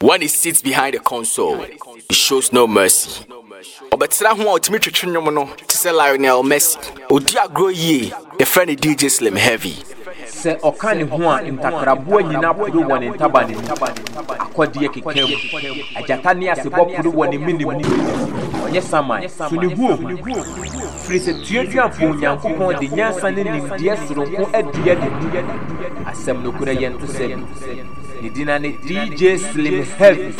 When he sits behind the console, he shows no mercy. ɔbɛtena ho a ɔtumi twetwe nnwom no sɛ lionel messi. Ɔdi agorɔ yie yɛfrɛ no dj slim heavy. Sɛ ɔka ne ho a ntakraboa nyina poro wɔ ne ntaba ne mu akɔdeɛ keka mu agyata ne asebɔ poro wɔ ne mene mu ɔnyɛ saman so ne hu ohu firi sɛ tuaduamfo onyankopɔn de nyansa ne nimdeɛ soronko adua ne mu asɛm no kora yɛnto sɛ bi ne dina ne dj slim heavy.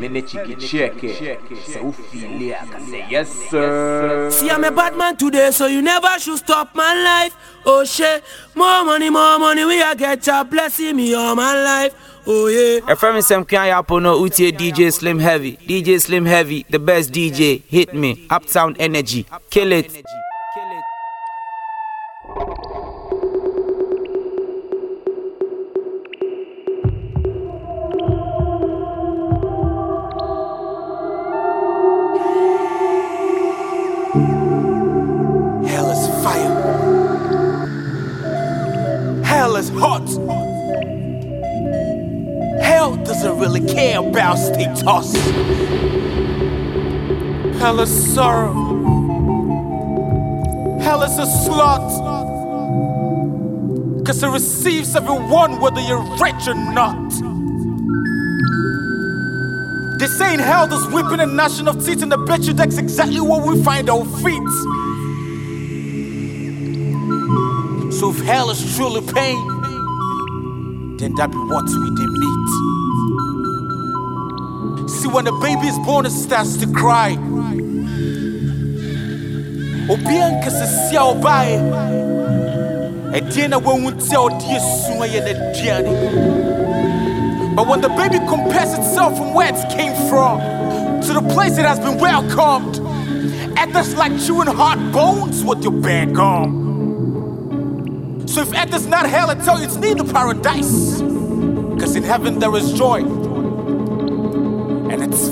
Me ne chikichieke sɛ wofiile a ka yes sir. See, I'm a bad man today, so you never should stop my life. Oh shit, more money, more money, we are get ya. Blessing me all my life. Oh yeah. ɛfrɛ me sɛm kwan yɛapo no wotie dj slim heavy. Dj slim heavy the best dj hit me. Uptown energy. Kill it. Hell doesn't really care about status. Hell is sorrow. Hell is a slut. Cause it receives everyone whether you're rich or not. They say in hell there's whipping and gnashing of teeth, and I bet you that's exactly where we find our feet. So if hell is truly pain, then that be what we did when the baby is born, it starts to cry. Obian kasi obae. Ediana won't tell dear soon But when the baby compares itself from where it came from to the place it has been welcomed, that's like chewing hard bones with your bare gum. So if is not hell, I tell you it's neither paradise. Because in heaven there is joy.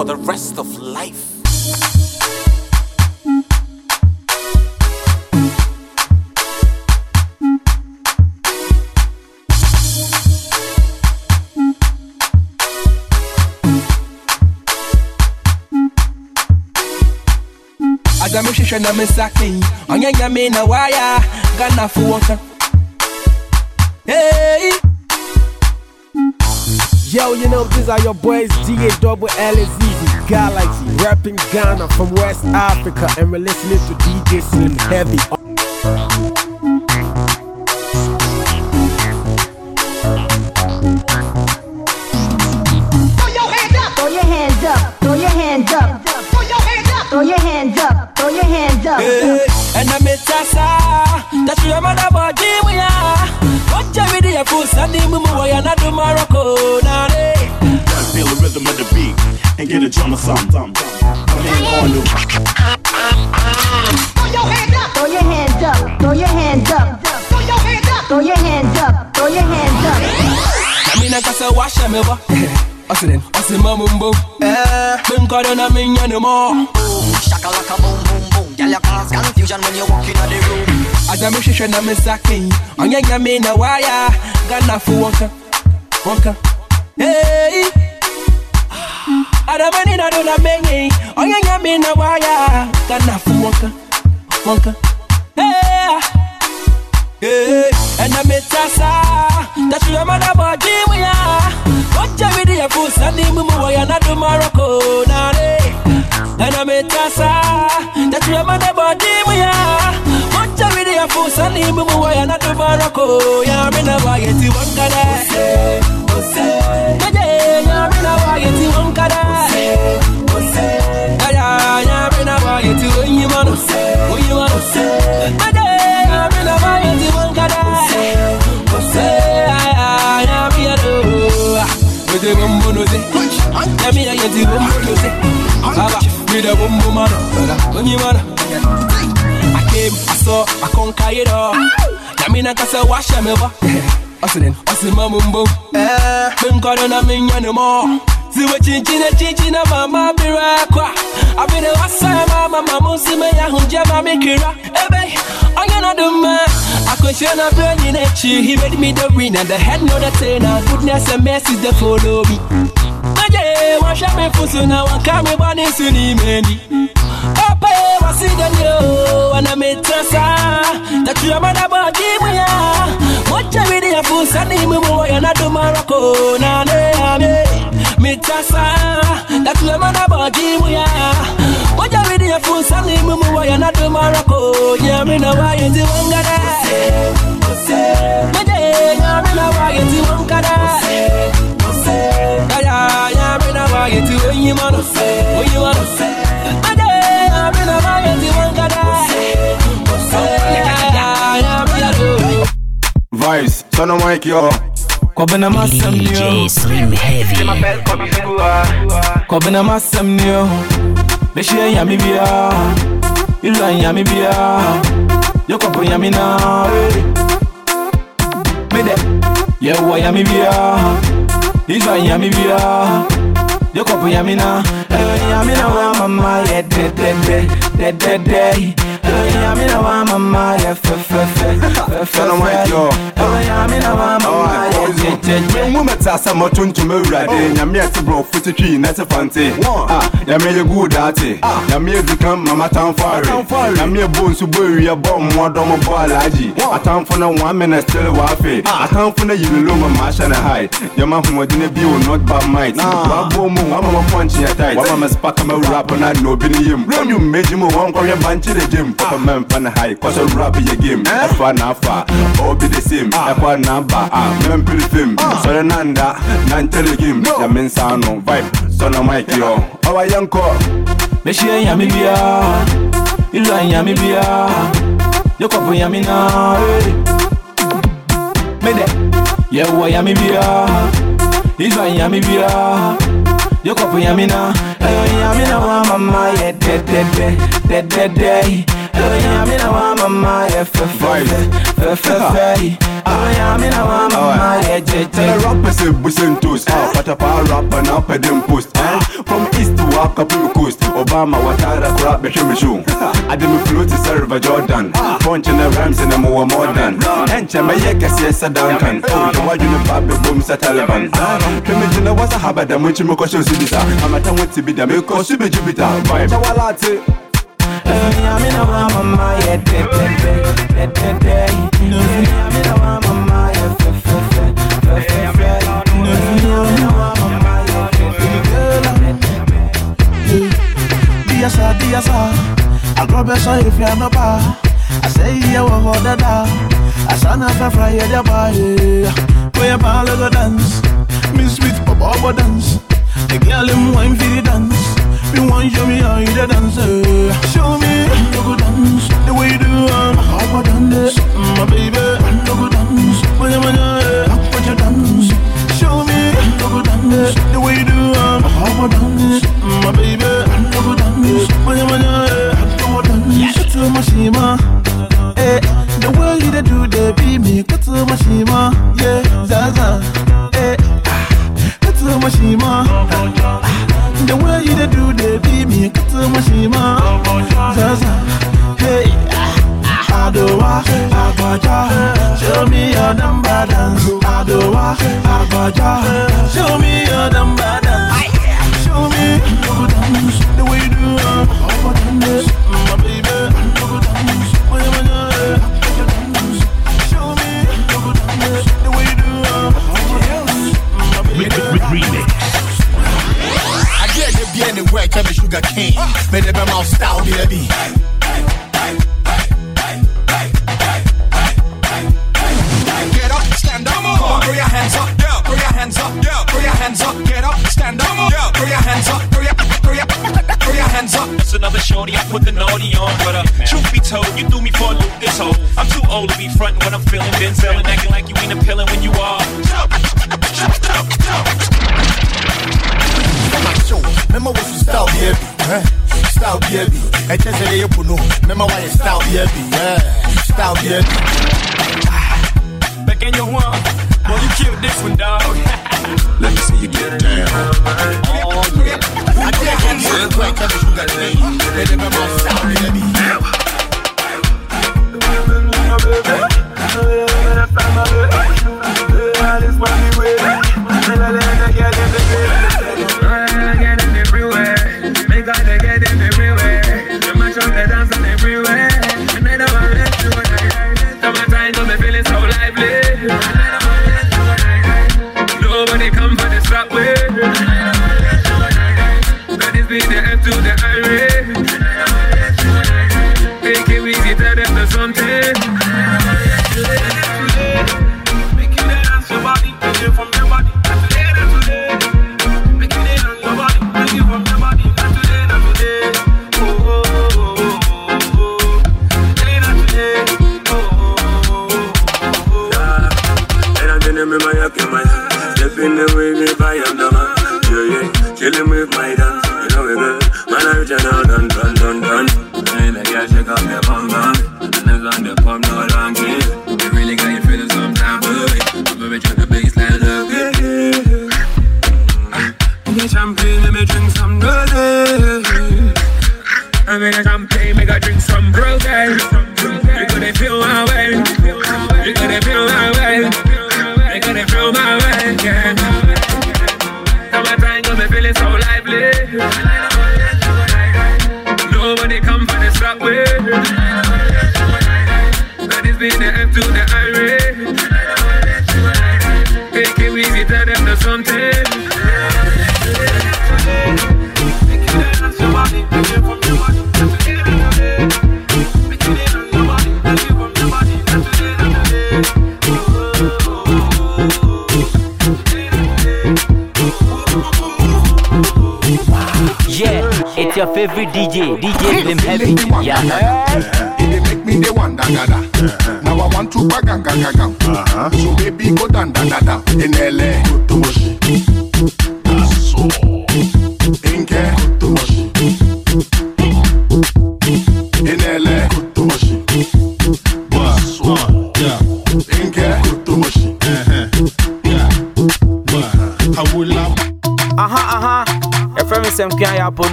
For the rest of life. adamehwehwɛ na mesake ɔnyɛ nyame na waya ghanafo wɔka hey. Yo, you know these are your boys DA Double L is easy Galaxy rapping Ghana from West Africa and we're listening to DJ Slim Heavy. Get a drum or something. Come in on the Throw your hands up. Throw your hands up. Throw your hands up. Throw your hands up. Throw your hands up. Throw your hands up. Namina kasa wahyɛ me bɔ ɔse den ɔse ma mu mbom menkɔdɔ na menya ne mɔ Shakalaka boom boom boom. Eh. Girl, you cause confusion when you walk in the room. As I'm shishing, adamehwehwɛ na mesake ɔnyɛ nyame na waya ghanafo wɔka wɔka Hey. Adamani na do na menye ɔnyɛ nyame na waya. Ghanafo wɔka wɔka Hey. Eh, eh, hey. ɛna metasa. Tasuyamana bɔdimuya ɔgya mede yɛfo sane mu mu wɔyɛ nado marɔko nare ɛna metasa. Tasuyamana bɔdimuya ɔgya mede yɛfo sane mu mu wɔyɛ nado marɔko yame na wayɛ ti wɔnkada Mɛgye, ti onyima no onyima no Mɛgye, yame na wayɛ ti wɔnkada Ɛya, yame yɛ do Mede bombo no se Yame yɛ yɛ ti bombo no se Aba, mede bombo ma no Onyima no I came, I saw, I conquer it all. Yami na kasa washa me ba. Ɔsenen, ɔsi ma mu mbom. Me nkɔdɔ na me nya ne mɔ. Ziwe chinchin na chinchin na mama bira kwa. Abi de wasa mama mama si me ya hunja ma me kira. Ebe, ɔnyɛ na do ma. Akweshe na brain in echi. He made me the winner. The head know the trainer. Goodness and mercy they follow me. Maje, washa me fusu na wakame bani sini meni Papa wasiganyo wana metasa Tatuya mana bagi muya Mocha vidi ya fusa ni mumu ya na dumarako na ne ame Metasa Tatuya mana bagi muya Mocha vidi ya fusa ni mumu ya na dumarako Nyamina wa yenzi wangada Maje nyamina wa yenzi wangada Aya nyamina wa yenzi wanyimana Wanyimana Maje nyamina wa yenzi wangada Vibes, son of Mike, yo. Kwabena masam niyo Slim Heavy. Kwabena masam niyo Beshie yami biya Ilwa yami biya Yokopo yami na Mede. Yewa yami biya Ilwa yami biya Yokopo yami na eh, Yami na wa mama ye de de de de de de Yami na wa mama ye fe fe fe fe fe Son of Mike, yo. Yami na wa mama ye je je je Mu mata sa mo tuntum awurade nyame ate bro futi twi na te fante ah nyame ye good ate nyame ye dukan mama tamfo are nyame ye bo nsu bo wi bo mo do mo bo alaji atamfo na one minute still wa fe atamfo na yilo ma ma sha na high yama humodine bi will not bad might wa bo mu wa ma punch ya tight wa ma spark ma rap na no bi ni yim when you meji mo wan kwa ye banchi de gym papa man fan high cause a rap ye game. Fa na fa all be the same. Ekwa na ba ah men pili film sore nanda nan tele game. Ya men sano vibe sona mike yo. Awa yanko Beshie yami biya Ilwa yami biya Yokopo yami na Mede Yewa yami biya Ilwa yami biya Yokopo yami na Yami na wa mama ye de de de de de de Yami na wa mama ye fe fe fe fe fe fe Yami na wa mama ye je Tell a je rapper say busentos Ah, patapa rapper na pedem post eh? From east to waka to coast Obama watara crap be me show I dem float to serve Jordan Punch in the rhymes in a more modern Enche me ye kesi esa Duncan Oh, the waju ne babe boom sa Taliban Kemi jina wasa haba da munchi mo kosho sibisa Amata wati bida me ko sibe jupiter Vibe Chawalate Yami na wa mama ye de de de de de de Yami na wa mama ye fe fe fe fe fe fe de de de Diasa, diasa Agrobesa if you no ba I say yeah wa ho da da Asana fa fra ye da ba ye Boy a ball go dance. Me sweet papa dance The girl in wine for the dance Me want show me how you da dance eh. Show me. How go dance The way you do um How go dance My baby. How go dance Boy a man How go dance. Show me. How go dance The way you do um How go dance My baby. How go dance Boy a man How go dance Shut to my shima. Eh, the way you do they be me, go to my shima, yeah, zaza, eh, ah, go to my shima. Ah, The way you dey do they be me, go to my shima, zaza, hey, Adowa, Agbaja, show me your number dance. Adowa, Agbaja, show me your number dance. Show me to dance, the way you do, um, the work, I'm a sugar cane. Made the mouth style, baby. Get up, stand up, come on, throw your hands up, yeah, throw your hands up, yeah, throw your hands up, get up, stand up, yeah, throw your hands up, throw your, throw your, throw your hands up. It's another shorty, I put the naughty on. But uh, truth be told, you threw me for a loop this hoe. I'm too old to be frontin' when I'm feeling Denzel and acting like you ain't appealing when you are. Remember what you style, baby, eh? Style, baby. I just say you put no. Remember why you style, baby, yeah. Style, baby. Back in your one, boy, you killed this one, dog. Let me see you get down. Oh yeah. I get the work, I'm a sugar cane. Made the mouth style, baby. me speed the to the highway. Take it easy, tell them to something.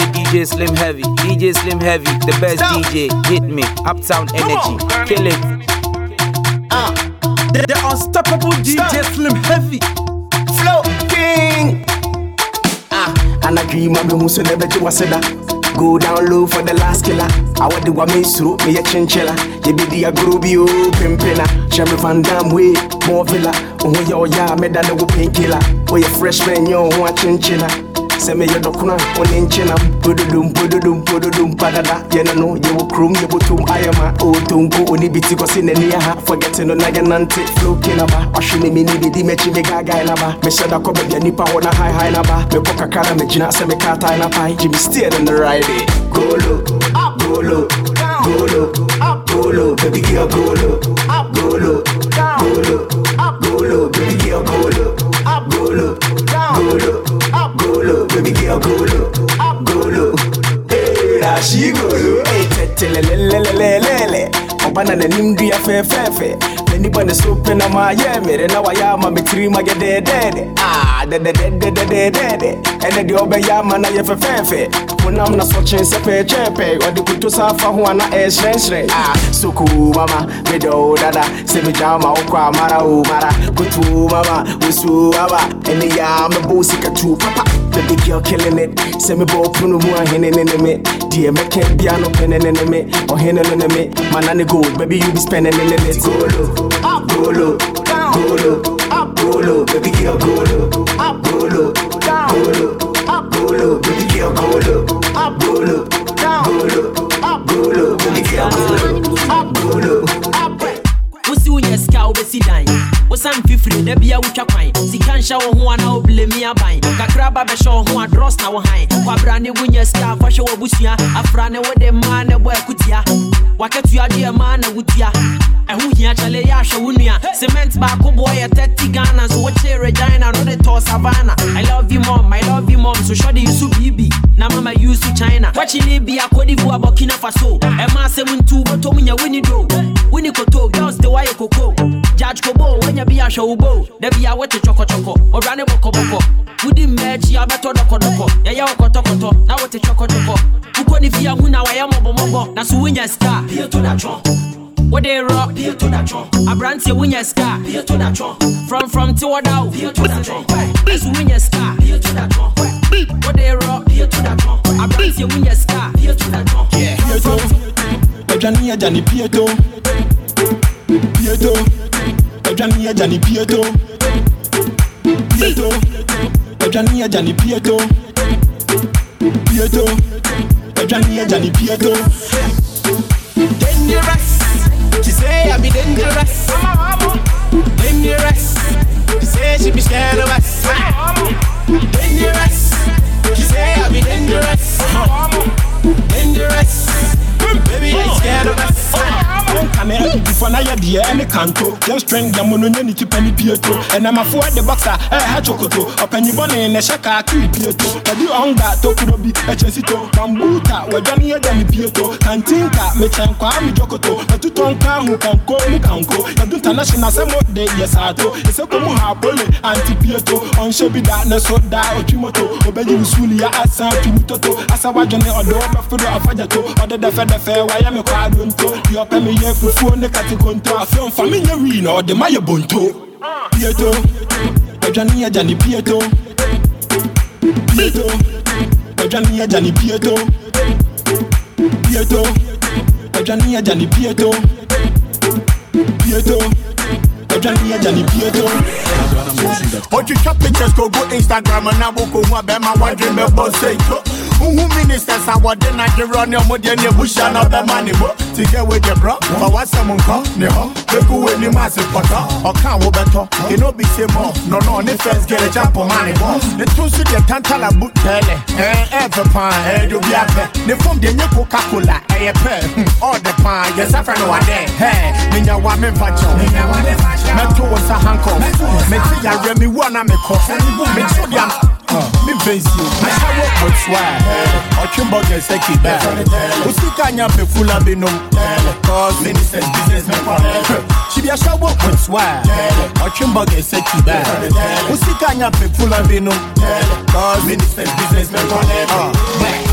DJ Slim Heavy. DJ Slim Heavy, the best DJ. Hit me. Uptown Energy. Kill it. The, the unstoppable DJ Slim Heavy. Flow King. Ah, and I dream of me so never to waseda. Go down low for the last killer. I want the woman through me a chinchilla. You be the agrobio pimpina. Sherry Van Dam way, more villa. Oh, yo, yeah, me than the painkiller. Oh, you freshman, yo, one chinchilla. Send me your docuna on inchinam. Pududum, pududum, pududum, padada. Yena no, you will crum, you will tum, I am a oh, tungo, only biti was in any ha. Forgetting on Naganante, flow kinaba. Washing me, need the mechi me gaga naba. Me said I come back, nipa on a high high naba. Me poka kana, me jina, se me kata in a pie. Jimmy steer in the ride. Eh. Go low, go low, go low, go low, baby girl, go low, go low, go low, go low, baby girl, go low, go baby girl, go low, go low. Hey, now she go low. Hey, tetelelelelelele. Ọbana n'anim dua fɛɛfɛɛfɛ n'ani bɔ ne so pɛ na ma yɛ mmere na wayɛ ama me tiri ma yɛ dɛɛdɛɛdɛ Ah, dɛdɛdɛdɛdɛdɛdɛ ɛnɛ deɛ ɔbɛyɛ ama na yɛ fɛfɛɛfɛ honam na sɔkyen sɛ pɛɛkyɛɛpɛ ɔde koto sa afa ho a na ɛɛhyerɛnhyerɛn Ah, soko mama medɛ o dada sɛ megya ma wokɔ amara o mara kutu mama wosuo aba ɛne yɛa mɛbɔ sika tuo papa Baby girl killing it. Send me ball puno mu ahene ne ne me. Dear me can't be no pen ne ne me. Or hene ne ne me. Man and gold, baby you be spending in it. Go go low, go low, go low, baby girl go low, go low, go low, go low, baby girl go low, go low, go low, go low, baby girl go low, go low. wosi wonyɛ sika wobɛsi dan wosan fifiri da bia wotwa kwan sika nhyɛ wo ho a na wobile mi aban kakra ba bɛhyɛ wo ho a dros na wo han kwabra ne wonyɛ sika fahwɛ w'abusua afra ne wode mmaa ne bɔ akutia wakɛtua deɛ maa na wotua ɛho hia kyɛle yɛ ahwɛ wo nua cement baako boɔ yɛ 30 ghana. So wokyee regina no de tɔɔ savana i love you mom. I love you mom. So hwɛde yusu bibi na mama yusu china. Wakyene bia kodivoa burkina faso. Ɛma asɛm ntu bɔtɔm nya wini do. Wini koto girls de wayɛ koko. Judge kobo wanya bi ahwɛ wo bo da bia wote kyɔkɔkyɔkɔ ɔdwane bɔkɔbɔkɔ wodi mma akyi a wobɛtɔ dɔkɔdɔkɔ yɛyɛ wo kɔtɔkɔtɔ na wote kyɔkɔkyɔkɔ wokɔ ne fie hu na wayɛ mmɔbɔmmɔbɔ na so wonya sika wode rɔ aberanteɛ wonya sika from from te wɔda wo pie to da twɔn. ɛso wonya sika wode rɔ pie to da twɔn. aberanteɛ wonya sika Pieto, Ejani Ejani Pieto, Ejani Ejani Pieto, Pieto, Ejani Ejani Pieto, Pieto, Ejani Ejani Pieto. Dangerous, she say I be dangerous. Dangerous, she say she be scared of us. Dangerous, she say I be dangerous. Dangerous, baby I scared of. Kamera for na yɛ deɛ ɛne kanto yɛn strength yɛn mo no nyɛ ne tipa ne pieto ɛnamafoɔ de boxa ɛɛha chokoto ɔpanyibɔ ne ne hyɛ kaa kiri pieto ɛdi ɔnga tokuro bi ɛkyɛ sito bambuta wɔdwa ne yɛgya ne pieto kantinka mekyɛn kwaa me jokoto ɛtutɔ nka ho kanko mu kanko. Yɛdu international sɛ mo de yɛ saato ɛsɛ ko mu ha pole anti pieto ɔnhyɛ bi da ne so da ɔtwi moto ɔbɛyi wusuli ya asan twi mu toto asa wadwene ɔde wɔbɛforo afagyato ɔde dɛfɛdɛfɛ wayɛ me kwa adonto deɛ ɔpɛ me yɛ fufuo ne kate konto afei mfa menyɛ wii na ɔde ma yɛ bonto pieto ɔdwane yɛgya ne pieto pieto ɔdwane yɛgya ne pieto pieto ɔdwane yɛgya ne pieto pieto ɔdwane yɛgya ne pieto otwitwa pictures kɔ go instagram na wokɔ hu a bɛma wadwe bɛbɔ seito wohu ministers a wɔde nagyerɛ ne ɔmodeɛ ne abusua na ɔbɛma ne bo. Tigɛ we de brɔ fa wasɛm nkɔ ne hɔ bɛgu w'anim ase pɔtɔ ɔka wobɛtɔ ɛne obi se mɔ nɔnɔ ne first gere champo ma ne bɔ ne to so deɛ tantala bu tɛlɛ ɛɛfɛ paa ɛɛde obi apɛ ne fom deɛ nyɛ coca cola ɛyɛ pɛ ɔɔde paa yɛsafrɛ no wadɛ hɛ menya wa memfa kyɛw mɛto wo sa hankɔ mete yareɛ mewu a na mekɔ meto deɛ me fancy asawo motswa ɔtwe bɔgɛ sɛ kiba osika nya pefula binom cause ministers business men chibi asawo motswa ɔtwe bɔgɛ sɛ kiba osika nya pefula binom cause ministers business men uh.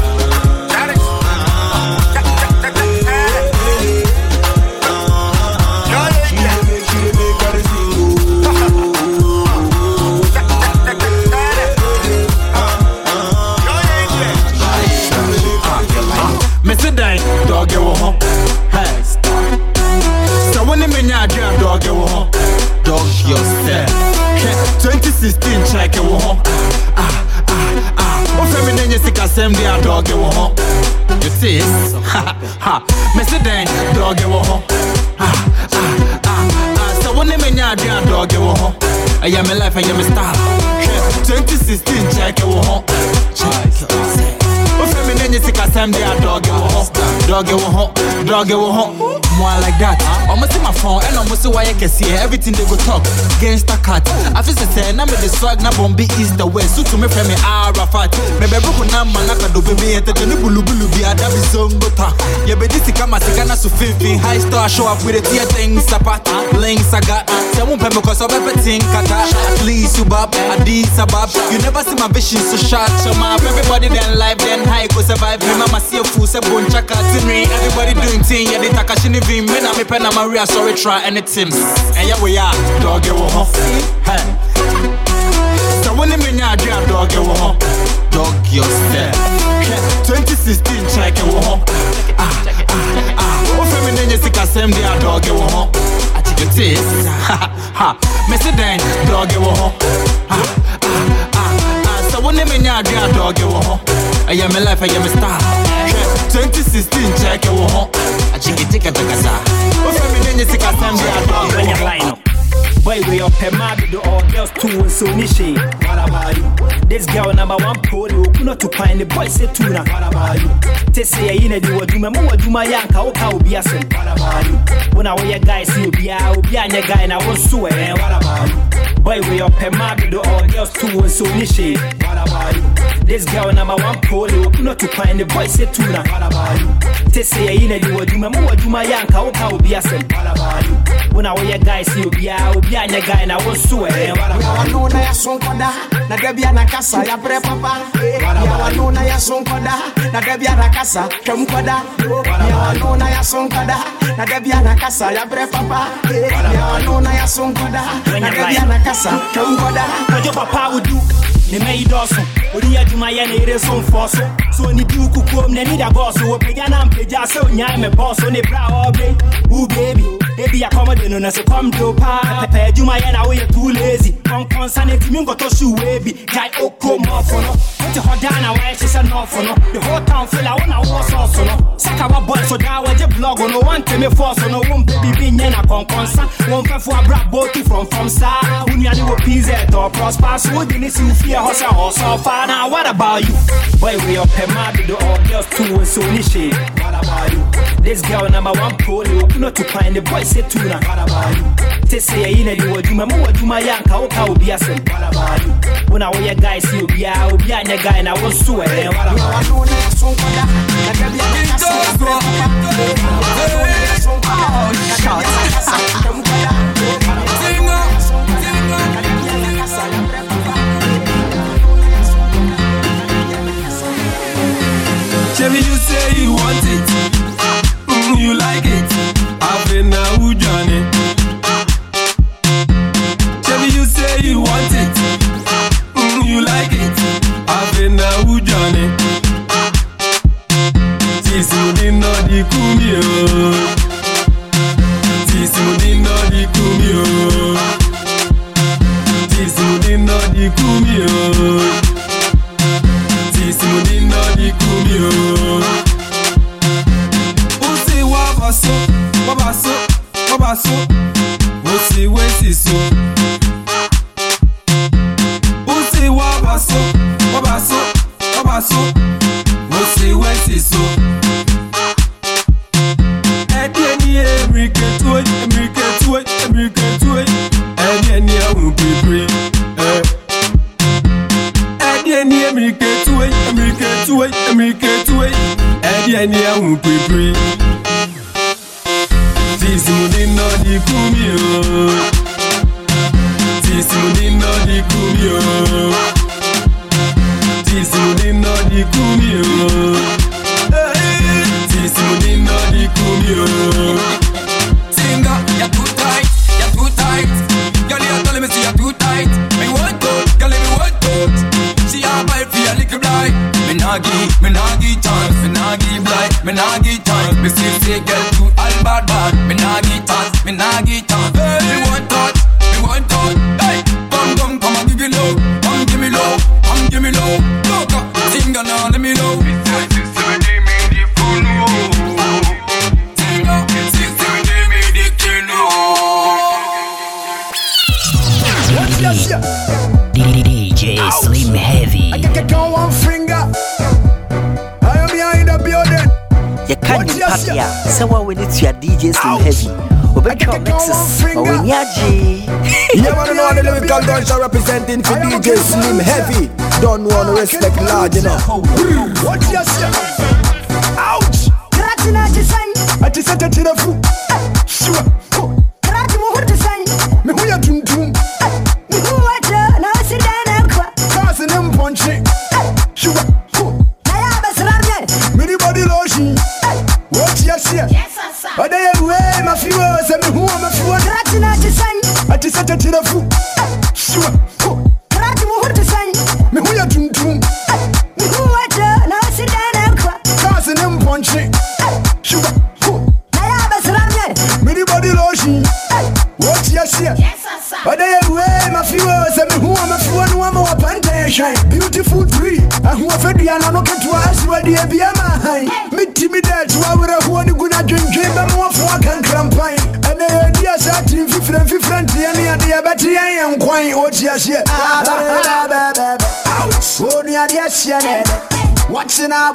Ne menya adwe a dɔɔge wɔ hɔ dog yourself. Hwɛ 2016 kyɛke wɔ hɔ wofɛ me ne nyɛ sikasɛm de a dɔɔge wɔ hɔ you tis mese dan dɔɔge wɔ hɔ sɛ wo ne menya adwe a dɔɔge wɔ hɔ ɛyɛ me life ɛyɛ me style hwɛ 2016 kyɛke wɔ hɔ wofɛ me ne nyɛ sikasɛm de a dɔɔge wɔ hɔ dɔɔge wɔ hɔ dɔɔge wɔ hɔ More like that. I'ma see my phone and I'ma see why I can see everything they go talk. Gangsta cut. I feel the same. I'm the swag na bombi east the west. So to me from me Arafat. Me be broke na man na kado baby ete teni bulu bulu bi ada bi zongo ta. Ye be this kama sikana su fin fin. High star show up with a tear thing sapat. Links I got. Say one pembe cause of everything kata. At least you bab. Adi sabab. You never see my vision so short. So my everybody then life then high go survive. Me mama see a fool say bon chaka. Everybody doing thing. Yeah they takashini vim. Me na me pen na Maria sorry try anything. And yeah we are dog you ho. Hey. So when me nya adria dog you ho. Dog yourself. 2016 check you ho. Ah ah ah. O fe me nenye sikasem de a dog you ho. You tis. Ha ha. Me say then dog you ho. Ah ah ah. ah. So when me nya adria dog you ho. I am my life, I am my style. 2016 check you ho. I check it take a takasa. O fe me nenye sikasem de a dog you ho. Boy, we up a mad do all girls too so nishi. What about you? This girl number one you not to find the boy say tuna. What about you? Te say you know do do me mo do my yanka ka obi ase. What about you? When I wear guys see obi a obi anya guy na so eh. What about you? Boy, we up a mad do all girls too so nishi. What about you? This girl number one you not to find the boy say tuna. What about you? Te say you know do do me mo do my yanka ka obi ase. What about you? When I wear guys see obi a obi anya guy na won so eh. What about you? Yawa na ya son koda na debia na kasa ya bre papa. Yawa na ya son koda na debia na kasa twam koda Yawa na ya son koda na debia na kasa ya bre papa. Yawa na ya son koda na debia na kasa twam koda Ojo papa would do. Ne mɛyi dɔɔso odi adwuma yɛ ne yere so mfɔ so so ne di wokukuom n'ani da bɔɔ so wɔpagya na mpagya sɛ onyae me bɔɔ so ne berɛ a ɔbe wo beebi ebi akɔmɔde no na sɛ kɔm do paa pɛpɛ adwuma yɛ na woyɛ too lazy. Kɔnkɔnsa ne ntumi nkɔtɔ shoe bi gyae oko mɔɔfo no. Wote hɔ daa na wɔayɛ hyehyɛ nɔɔfo no. The whole town feel a wo na wowɔ sɔɔso no. Saka wabɔe so daa wɔgye blog no. Woanteme fɔɔ so no. Wompɛ biribi nyɛ na kɔnkɔnsa wɔmfɛfo abrabɔ tu from from saa wo nuane wɔ pz ɛtɔ prosper. So wode ne si wo fie hɔ sɛ ɔsɔfa now what about you? Boy we up a mad do all girls too and so nishi what about you? This girl number one pro, they open up to find the boy say two na what about you? Te say you in the wajuma, mo wajuma yanka, o ka obi asem what about you? When I wear guy see obi a obi a nya guy na was so eh what about you? Chevy, you say you want it, mm, you like it. I've been now, Johnny. Chevy, you say you want it, mm, you like it. I've been now, Johnny. Tisi mudino di kumio, tisi mudino di kumio, tisi mudino di kumio. Tisi mudino ikú mi o. ó sì wá ọba so ọba so ọba so ó sì wé sì so. ó sì wá ọba so ọba so ọba so ó sì wé sì so. ẹdí ẹni èmìrìkẹ́tù èmìrìkẹ́tù. Respect large enough.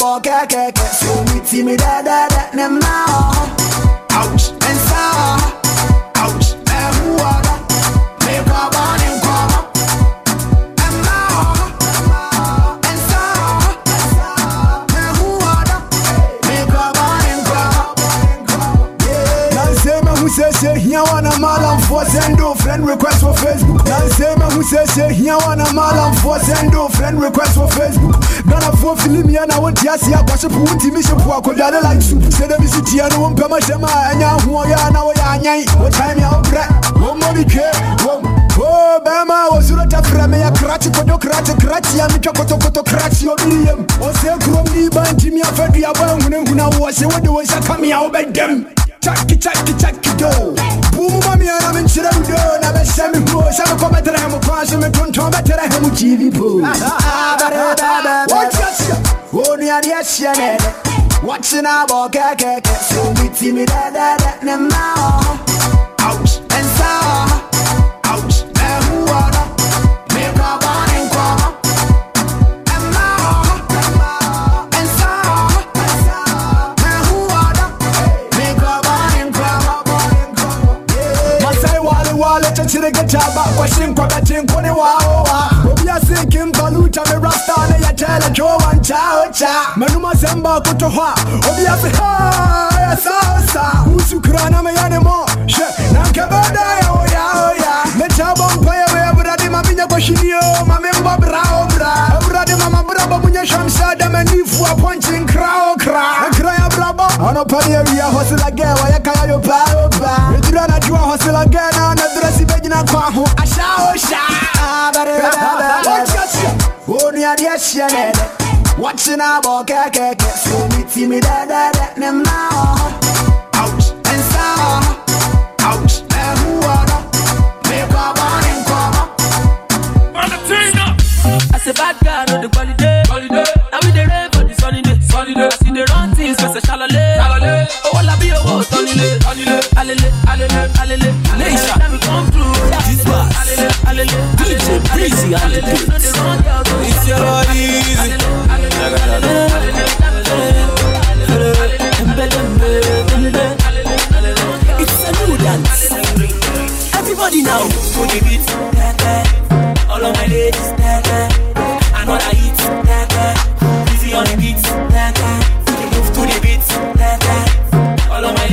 Watching about keke so me timi da da da ne ma. Ouch. And so Ouch. Eh huwa da. Me kwa ba ni kwa. Nansema who say say here wanna malam for send do friend request for Facebook. Nansema who say say here wanna malam for send do friend request for Facebook. Gana for film ya na want ya see akwashe pu unti mi shepu akodale like soup. Say dem si tia no wompa ma shema anya ho ya na wo ya anyan. What time ya obre? Wo mo bi ke? Wo Oh, Bama was not a frame, a cratch, kodo cratch, cratch, and a chocoto koto cratch, your medium. O se krom ni ban Jimmy a fedi a bang when huna was a what the was a coming out by them. Chucky, chucky, chucky, do. Boom, mommy, and I'm in Chile, do. Never send me more. Some come at the Ram, cross him and don't talk at the Ram, TV poo ya shenene Watching our walk a keke So we me da da da na ma. Ouch. And so Ouch. Na huwara Me raba and kwa And ma. And so Na huwara Me raba and kwa Masai wale wale chachire gachaba Kwa shinkwa bachin kone wawa rasta ne yatele jowan chaocha menuma semba kutohwa. Obiasi ha yasaosa usukrana me yanemo she nankebeda ya oya oya. Mechabo mpaye we buradi maminya kwashinio mamemba brao bra buradi mama brabo munya shamsa damenifu aponchin krao kra kra ya brabo anopani ya wia hosila gewa ya kaya yo pa yo pa edura na jua hosila gena na dresi bejina kwa ho asha osha. Bare Oni adi ashiane Watching about keke ke. So mi ti mi da da da ne ma oh. Ouch. And sa oh. Say bad guy, no the quality. Holiday. Now we the rave for the sunny day. Sunny day. See the run things, we say shalale. Shalale. Oh, all I be a wo, sunny day. Alele, alele, alele. Nation. Now we come through. This was DJ Breezy on the beat. It's your body easy. It's a new dance. Everybody now. To the beat. All of my ladies.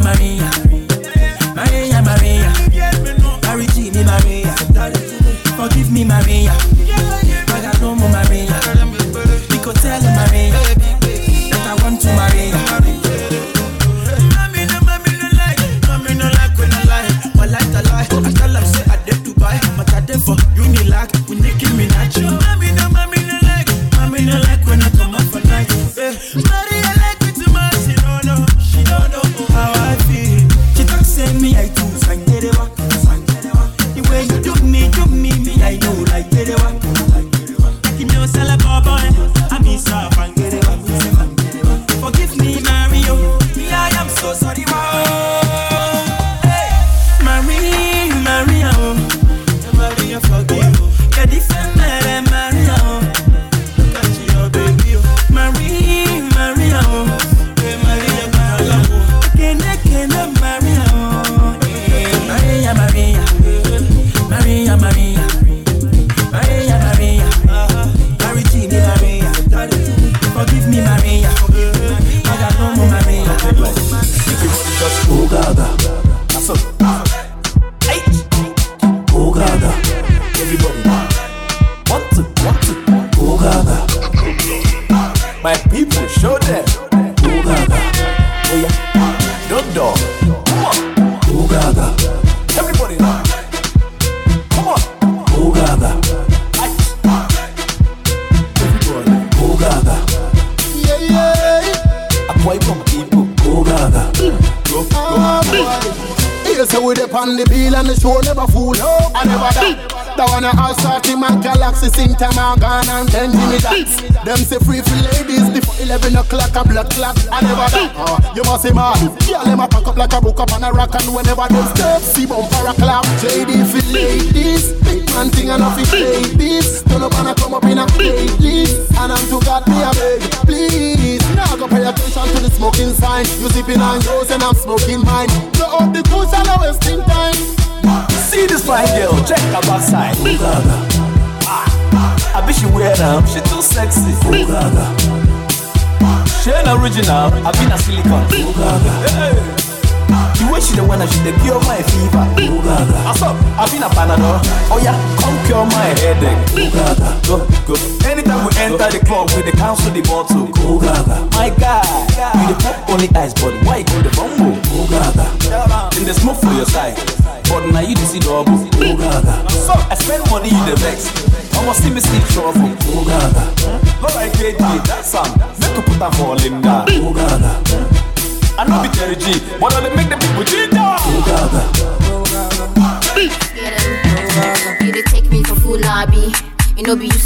Maria, Maria. Maria, Maria. Maria. Forgive me, Maria. man whenever they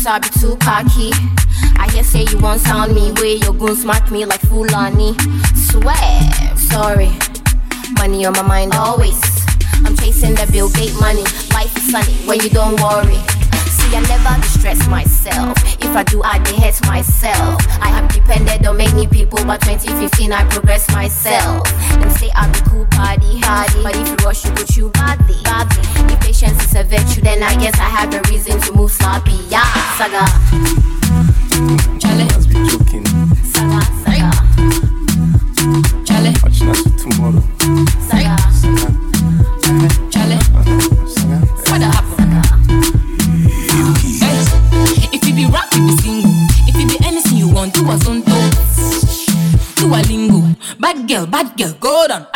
I be too cocky. I hear say you won't sound me, where your gon' mark me like Fulani. Swear, sorry, money on my mind always. I'm chasing the Bill Gate money, life is sunny when you don't worry. See, I never distress myself. If I do, I dehet myself. I have depended on many people, but 2015 I progress myself. and say I be cool party, party, but if you rush, you go chew body chances have you, then I guess I have a reason to move sloppy. Yeah, saga. Charlie. Must be joking. Saga, saga. Charlie. Watching us for tomorrow. Saga. Saga. Charlie. Saga. What happened? If you be rap, you be single. If you be anything you want, do a zonto. Do a lingo. Bad girl, bad girl, go down.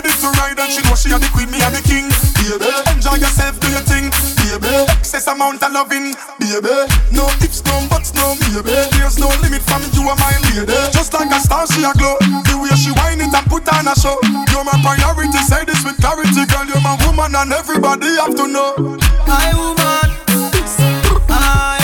ready to ride and she know she a the queen, me a the king. Baby, enjoy yourself, do your thing. Baby, excess amount of loving. Baby, no ifs, no buts, no maybe. There's no limit for me. you are my lady. Just like a star, she a glow. The way she whine it and put on a show. You're my priority, say this with clarity, girl. You're my woman and everybody have to know. My woman, I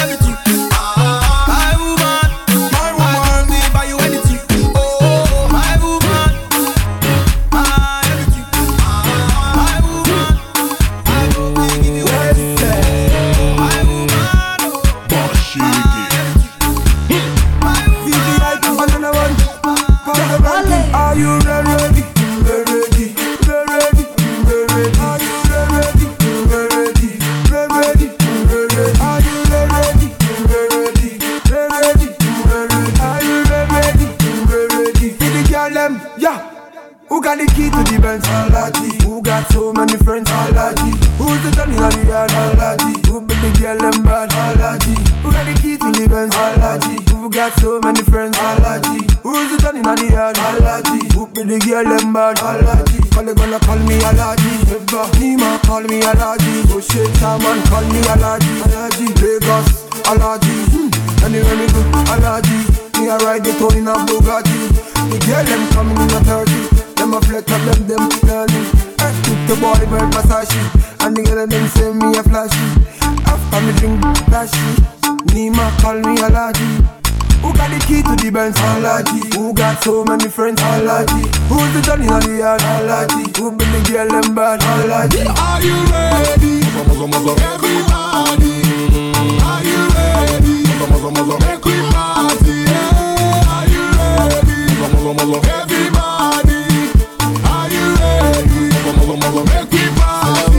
Eva. Nima call me Alaji. Oh shit, man call me Alaji. Alaji. Lagos. Hmm. Anywhere me go, Alaji. Me a ride the town in a Bugatti. The girl them coming in a 30. Them a flex up them, them learning. I took the boy by Versace. And the girl them say me a flashy. After me drink flashy. Nima call me Alaji. Who got the key to the Benz? Alaji. Who got so many friends? Alaji. Who's the Johnny on the yard? Alaji. Who been the girl them bad? Alaji. Are you ready? Everybody. Are you ready? Make we party. yeah. Are you ready? Everybody. Are you ready? Make we party.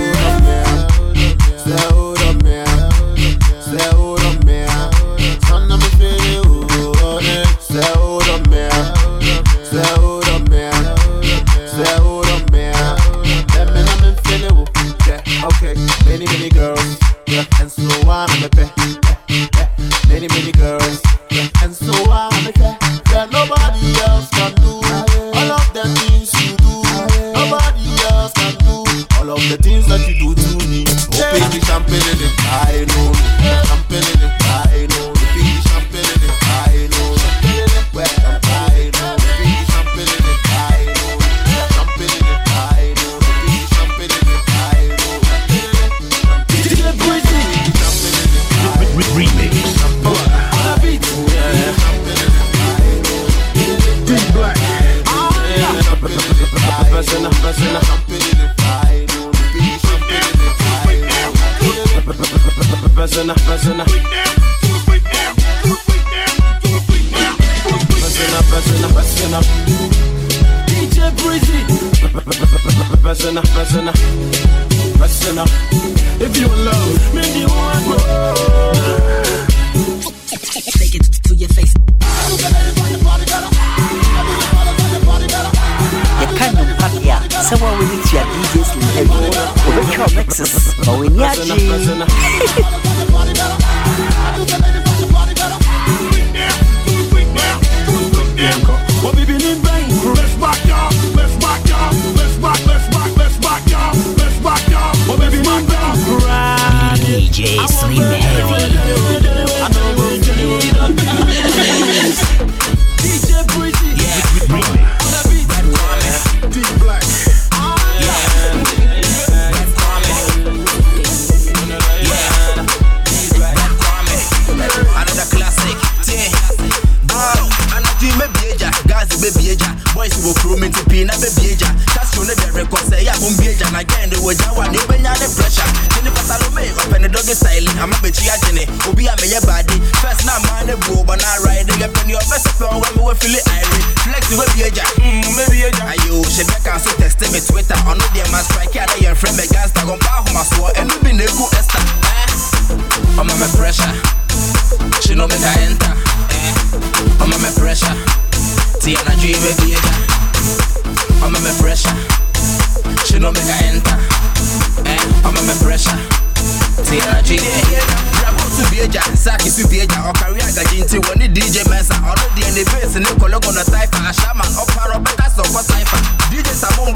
Persona. DJ Breezy. If you in love, make you want Take it to your face. yɛka nnwompa a sɛ woa w'ani tua dj slim heavy wobɛtwa mixes ma na gɛn de wɔgya wa ne wobɛnya ne pressure ɔpɛ ne dɔge style ama bɛkyi agyene obi a meyɛ baade first na maa ne buo bɔ na ride yɛpɛ ne ɔbɛsɛ pɛ ɔwɔ me wɔfili ire flex webieja mm, ayo hyɛ bɛka so test me twitter. Ɔno deɛ ma strike a na yɛmfrɛ me gangsta gɔmpa ahomasoɔ ɛno bi na ɛgu esta ɔma me pressure. She know me ka enter. Eh. I'm on my pressure. And I dream a I'm on my pressure. She know me ka enter on my pressure. See and I dream Bravo to be a jack, Saki to be a jack, or career gajinti when the DJ Mensa, or the DNA base and the color on a cipher, a shaman,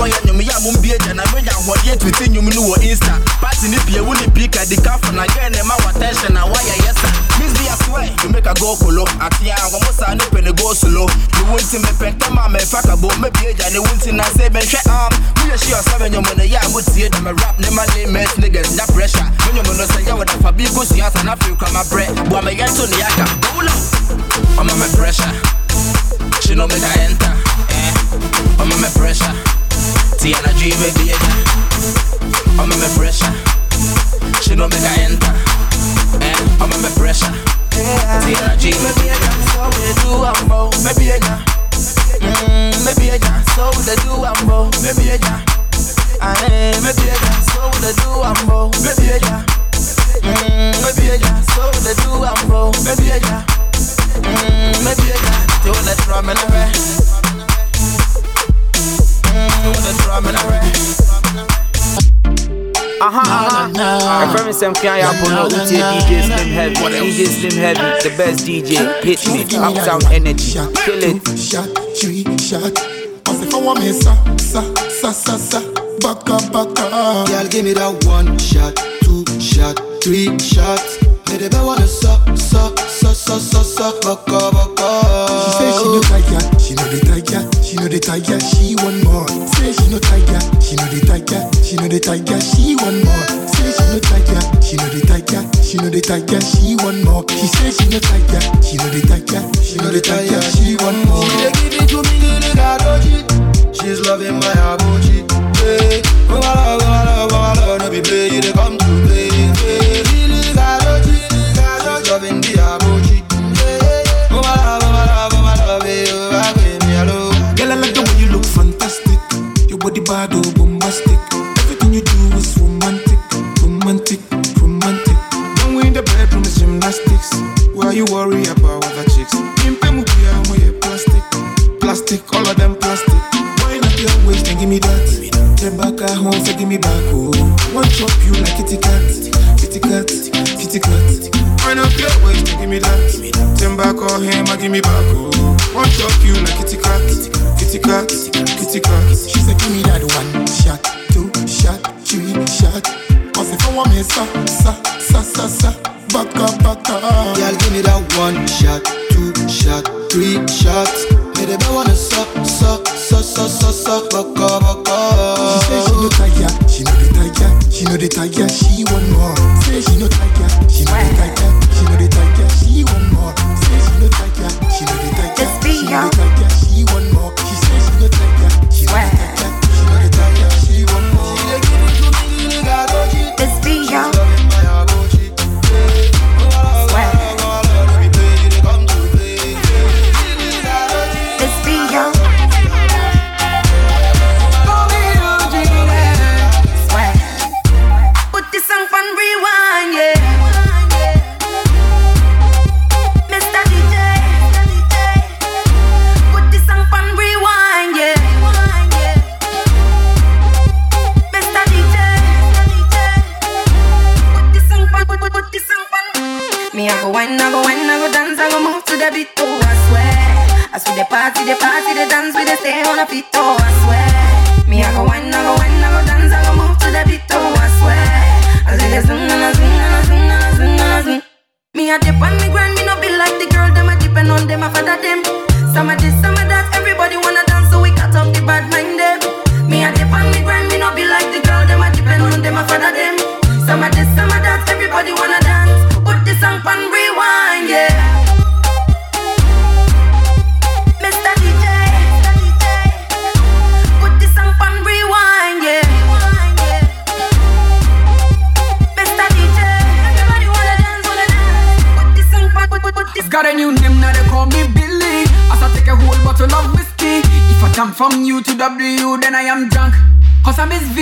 boy and you am be a jana, when you want yet within you know Insta. Party nip you wouldn't pick at the calf and again, and my attention, and why yes, sir. Miss me, I swear, you make a go colo, at the hour, almost a nip and a go slow. You won't see me pet, come on, me fuck about maybe a jana, won't see I say, ben, shut arm. We are sure seven, you money, yeah, would I'm a rap, name my name, niggas, that pressure. When you wanna say, yeah, what if I be good, see us, and I feel come my bread. Boy, me get to the yaka, roll up. I'm on my pressure. She me ka enter. I'm my pressure. And I dream baby. I'm my pressure. She know me ka enter. Eh. I'm my pressure. And I dream baby. So we do I'm Maybe I Mm, maybe a so the do I'm bo, maybe a. Aye, maybe a so the do I'm maybe a. Mm, maybe a ja, so the do I'm maybe a ja. Mm, maybe a ja, do the drum and a ray. Mm, do the drum and a ray. Aha, aha. My friend Sam Kaya Bono, Uti DJ Slim Heavy, DJ Slim Heavy, the best DJ, hit me, uptown energy, kill it. Shot, three shot. I say for one me sa sa sa sa sa. Back up, back up. Girl, give me that one shot, two shot, three shots. Me the best wanna suck, suck, suck, suck, suck, suck, baka, baka. She say she no tiger, she know the tiger, she know the tiger, she want more. Say she no tiger, she know the tiger, she know the tiger, she want more. Say she no tiger, she know the tiger, she know the tiger, she want more. She say she no tiger, she know the tiger, she know the tiger, she want more. She give it to me, little gadoji. She's loving my aboji. Hey, oh my love, oh my love, oh my love, no be body bad, oh, bombastic. Everything you do is romantic, romantic, romantic. When we in the bedroom, it's gymnastics. Why you worry about other chicks? Plastic, plastic, all of them plastic. Why not your waist and give me that? Get back at home, say give me back, oh. One chop you like kitty cat, kitty cat, kitty cat. Why not your waist and give me that? Turn back on him, I give me back, oh. One chop you like kitty cat, kitty cat, kitty cat. She said, give me that one shot, two shot, three shot. I say, for one me, sa, sa, sa, sa, sa. Back up, back up. Girl, give me that one shot, two shot, three shots. Me the best wanna suck, suck, suck, suck, suck, suck, baka, baka. She say she no tiger, she know the tiger, she know the tiger, she want more. Say she no tiger, she know the tiger, on oh W, then I am drunk. Cause I'm Miss V,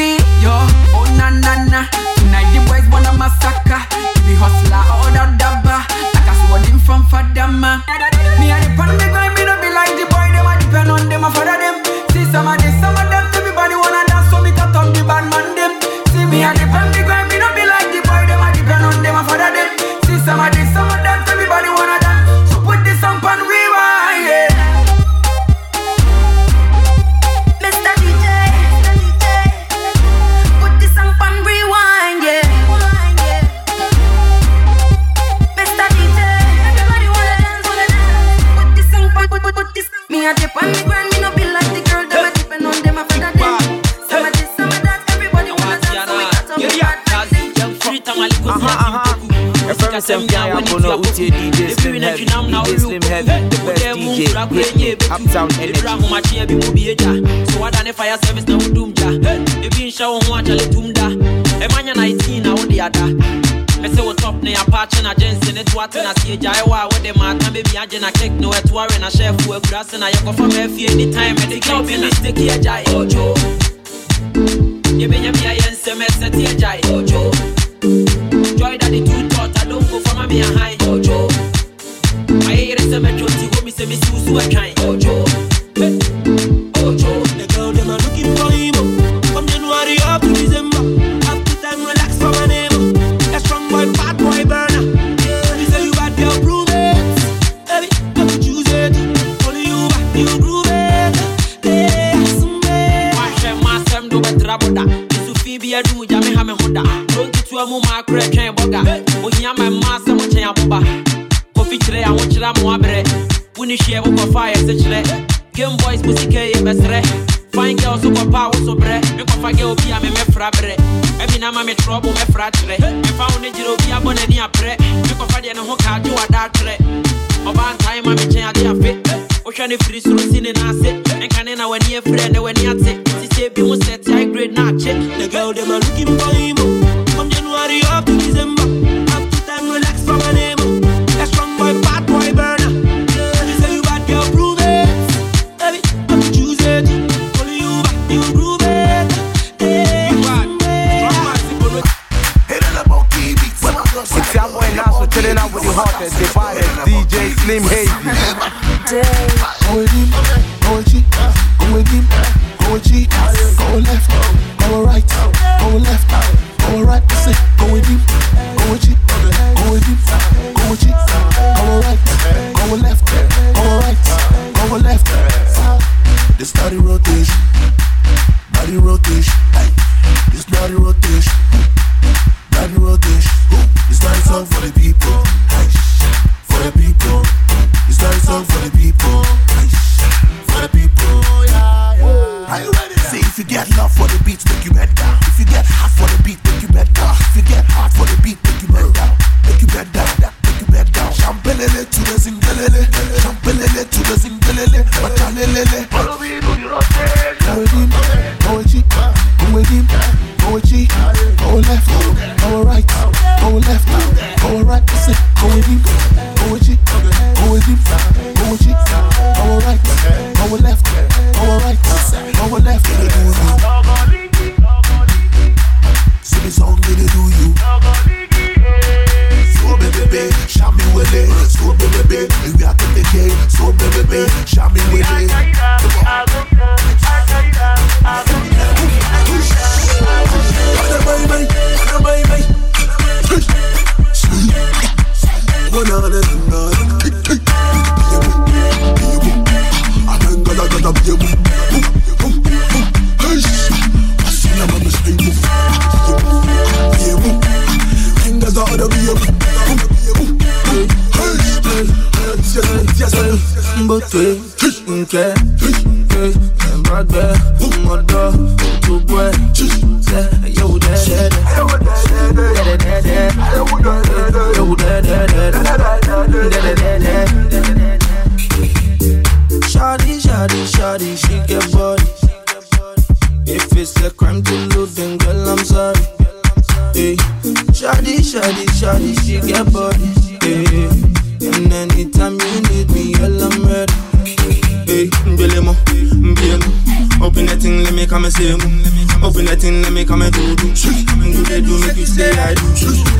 let me come and say Open that thing, let me come and do do. Do they do make you say I do?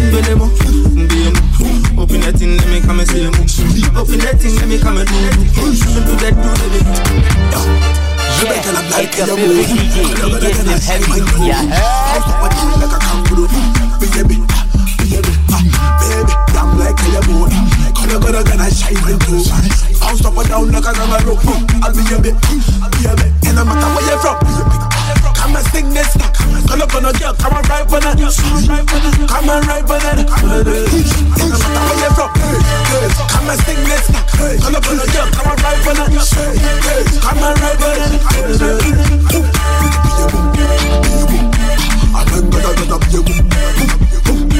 Mbelemo, Mbiemo, open that thing, let me come and say Open that thing, let me come and do do. Do that, do that. Je vais te la blague que y'a beau Je vais te la heavy Yeah Like a kangaroo Baby, ah, ah. baby, I'm like a gonna gonna shine my toe I'll stop down like a kangaroo. I'll be your bit, I'll be a bit And no matter where you're from Come and sing this. Call up on a girl, come and ride for that Come and ride for that No matter where you're from Come and sing this. Call up on a girl, come and ride for that Come and ride for that I'm gonna get up your boom boom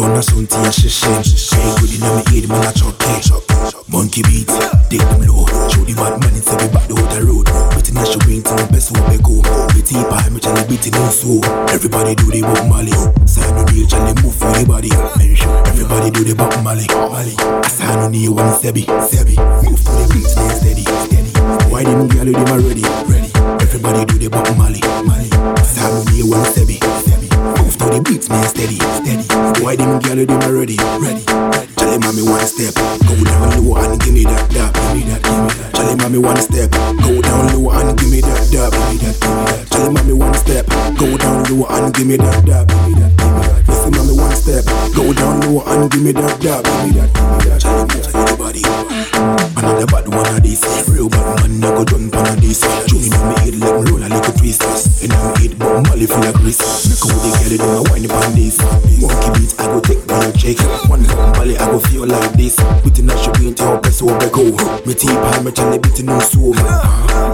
Grown up soon to your shit. Hey, good in my ear, man, choke it. Monkey beat, dig them low. Show the bad man inside the back the whole road. Beating a show into the best way they go. Beating pie, me challenge beating on so. Everybody do the Bob Marley. Sign no deal, challenge move for the body. Everybody do the Bob Marley. I sign no need one Sebi. Sebi. Move to the beat, stay steady. Steady. Why them girl them already? Ready. Everybody do the Bob Marley. Sign no need one Sebi. Sebi. Move the beat, stay steady. Steady. Why them girl them already? Ready. Tell him mommy one step, go down low and give me that dab, give me that, give me that. Tell him mommy one step, go down low and give me that dab, give me that, give me that. Tell him mommy one step, go down low and give me that dab, give me that, give me that. Listen mommy one step, go down low and give me that dab, give me that, give me that. Tell him tell the body. Another bad one of these, real bad man, no go done pan of this. Chew me on me head like me roll a little twist. And me head but Molly full of grease. Make all the girl them a whine upon this. Monkey beats I go take by your check. One from Molly I go feel like this. Within should be into your best over go. Me tea pie me chale beating no so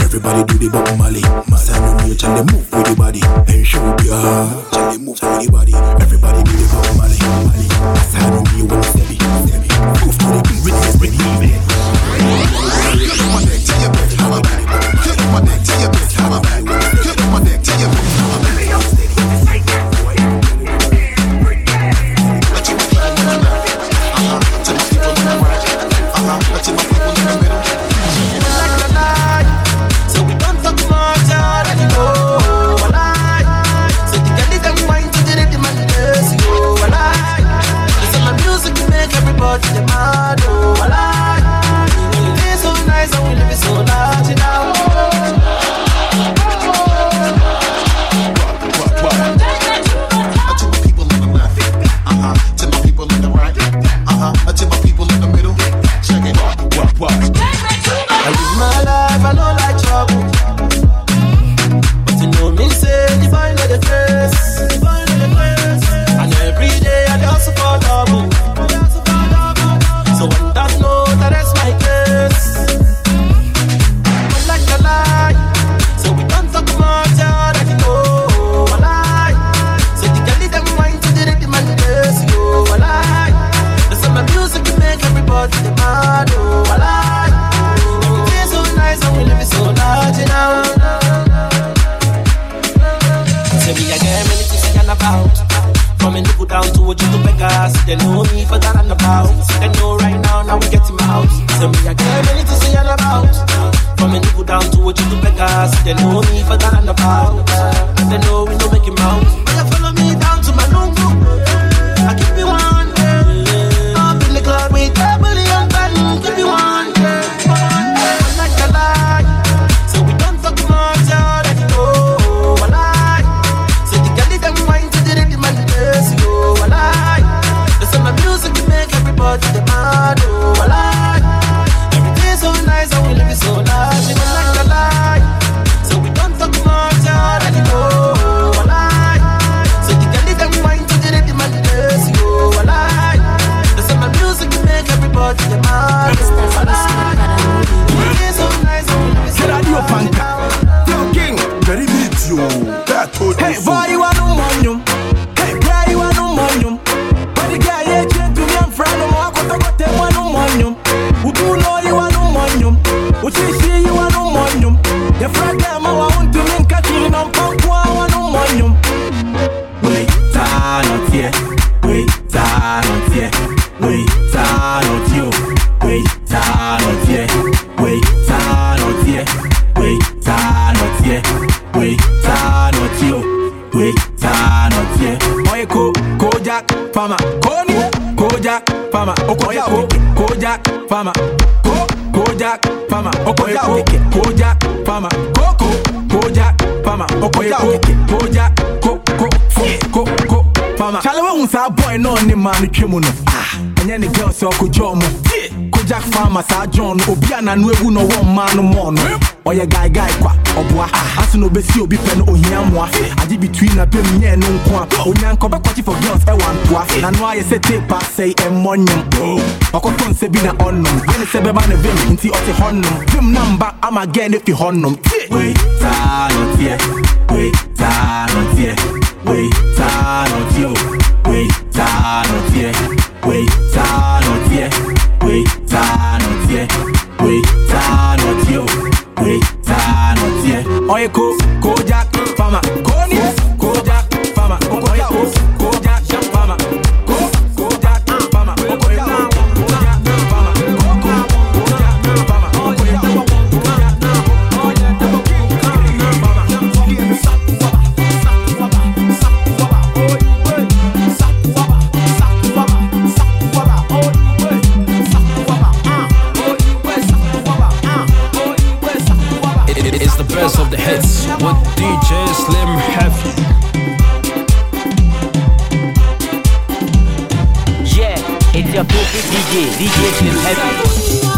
Everybody do the Bob Molly. Sign on you chale move with the body. And show ya chale move with the body. Everybody do the Bob Molly. Sign on you when you step it. Move to the beat with this ready. So mɔnyam ɔkɔtɔ nsɛ bi na ɔnom yɛne sɛ bɛba ne vim nti ɔte hɔnom vim ama ne fi hɔnom tie your favorite DJ, DJ Slim Heavy.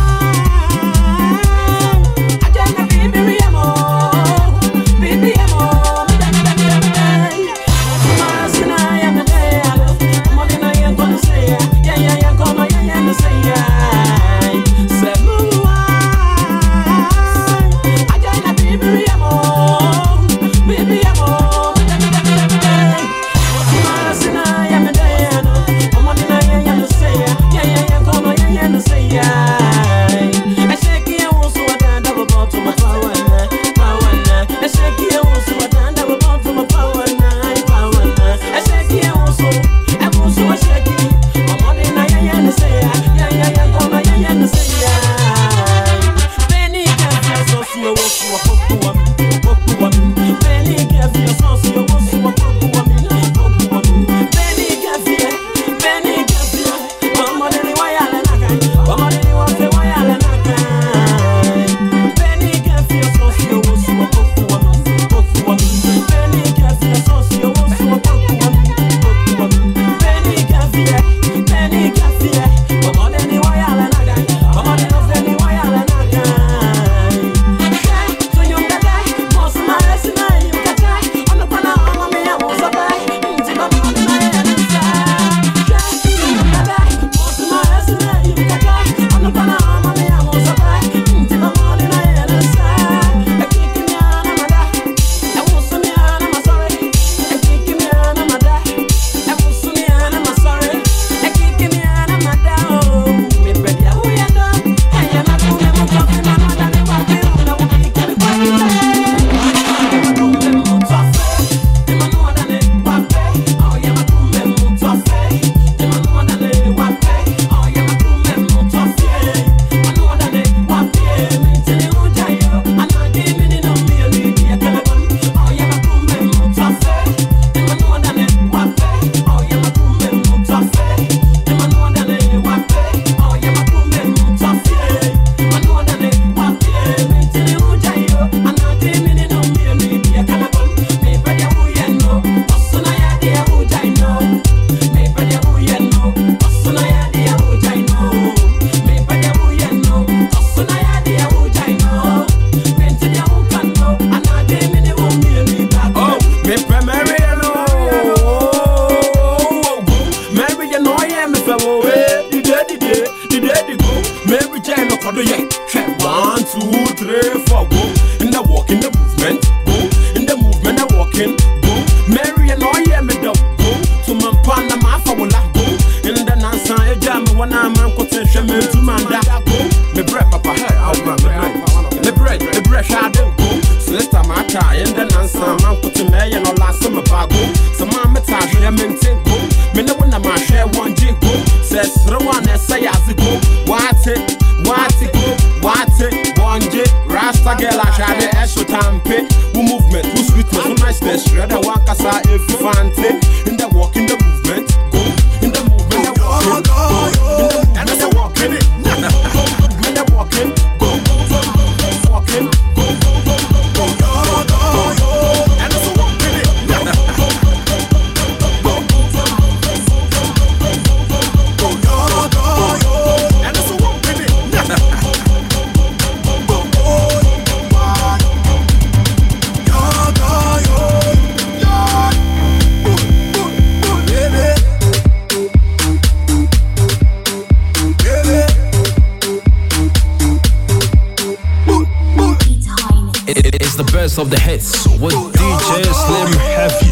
Mix of the hits with DJ Slim. Heavy.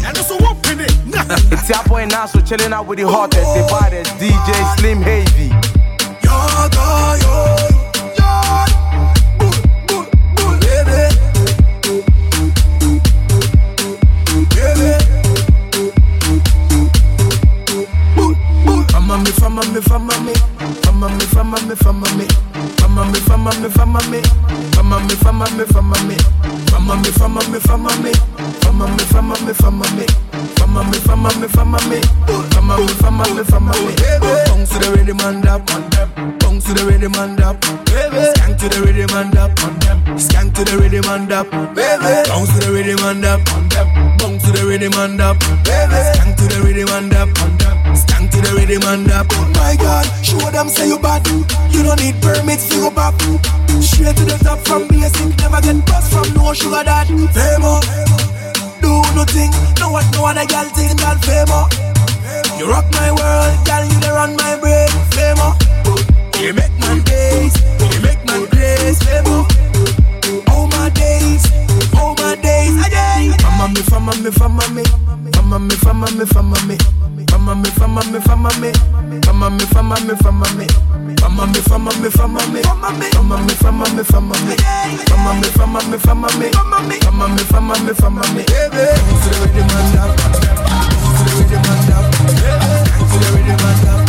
It's your boy now, so chilling out with the hottest, the baddest DJ Slim Heavy. Fama me, fama me, fama me, fama me, fama me, fama me, fama me, fama me, fama me, fama me, fama me, fama me, fama me, fama me, fama me, fama me, fama me, fama me, fama me. Bounce to the rhythm and up, bounce to the rhythm and up, skank to the rhythm and up, skank to the rhythm and up, bounce to the rhythm and up, bounce to the rhythm and up, skank to the rhythm and up, to the rhythm and up. Oh my God, show them say you bad. You don't need permits to go back. Straight to the top from basic, never get bust from no sugar dad. Famo, oh. do nothing, no what no other girl think that famo. Oh. You rock my world, girl, you the run my brain. Famo, oh. you make my days, you make my days. Famo, all my days, all my days. Fama me, fama me, fama me, fama me, fama me, fama me. Fama me, fama me, fama me. Fama me, fama me, fama me. Fama me, fama me, fama me. Fama me, fama me, fama me. Fama me, fama me, fama me. Fama me, fama me, fama me. Baby, to the rhythm and dance, to the rhythm and dance, to the rhythm and dance.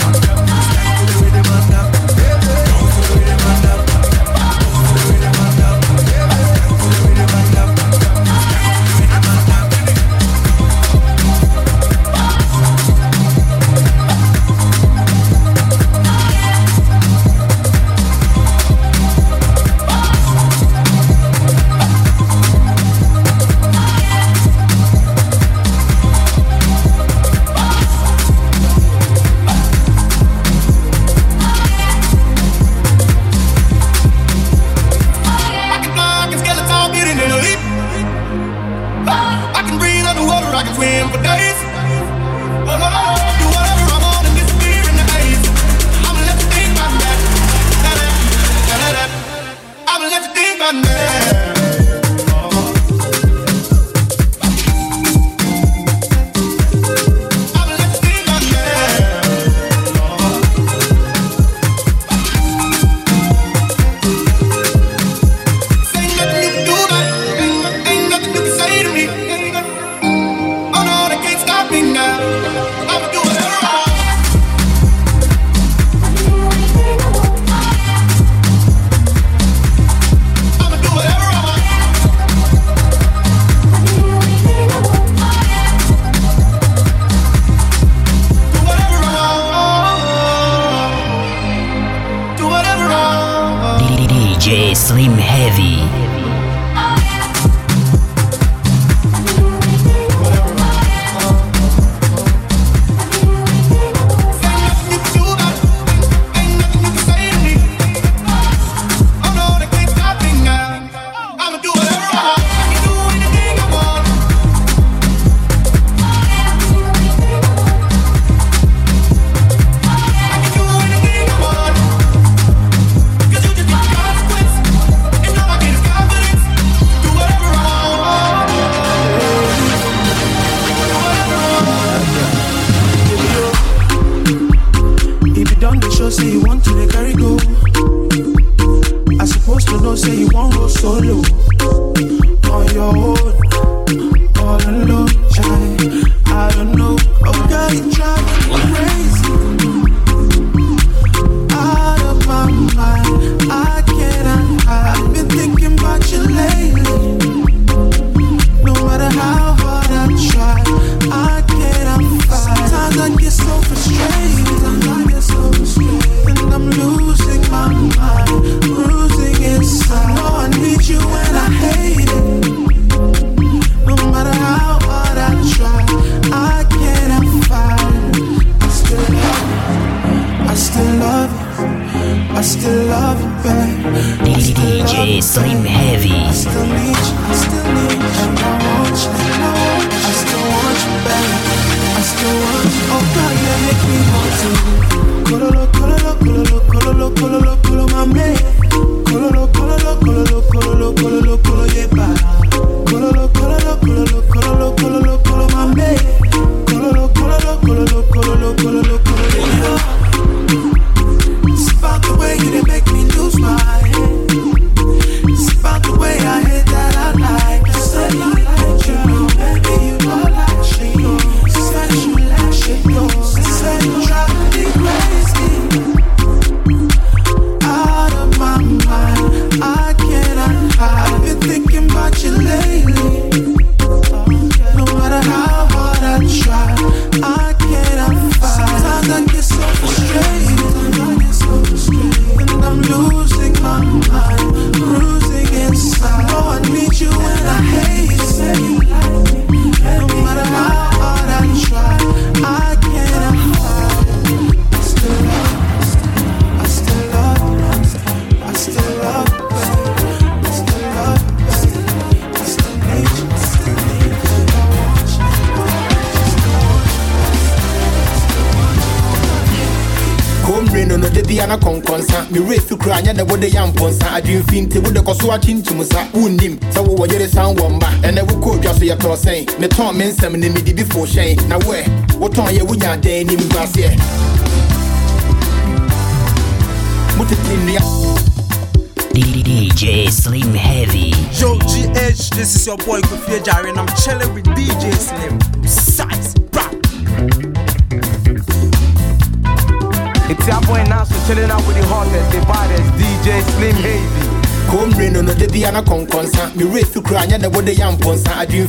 Slim Heavy.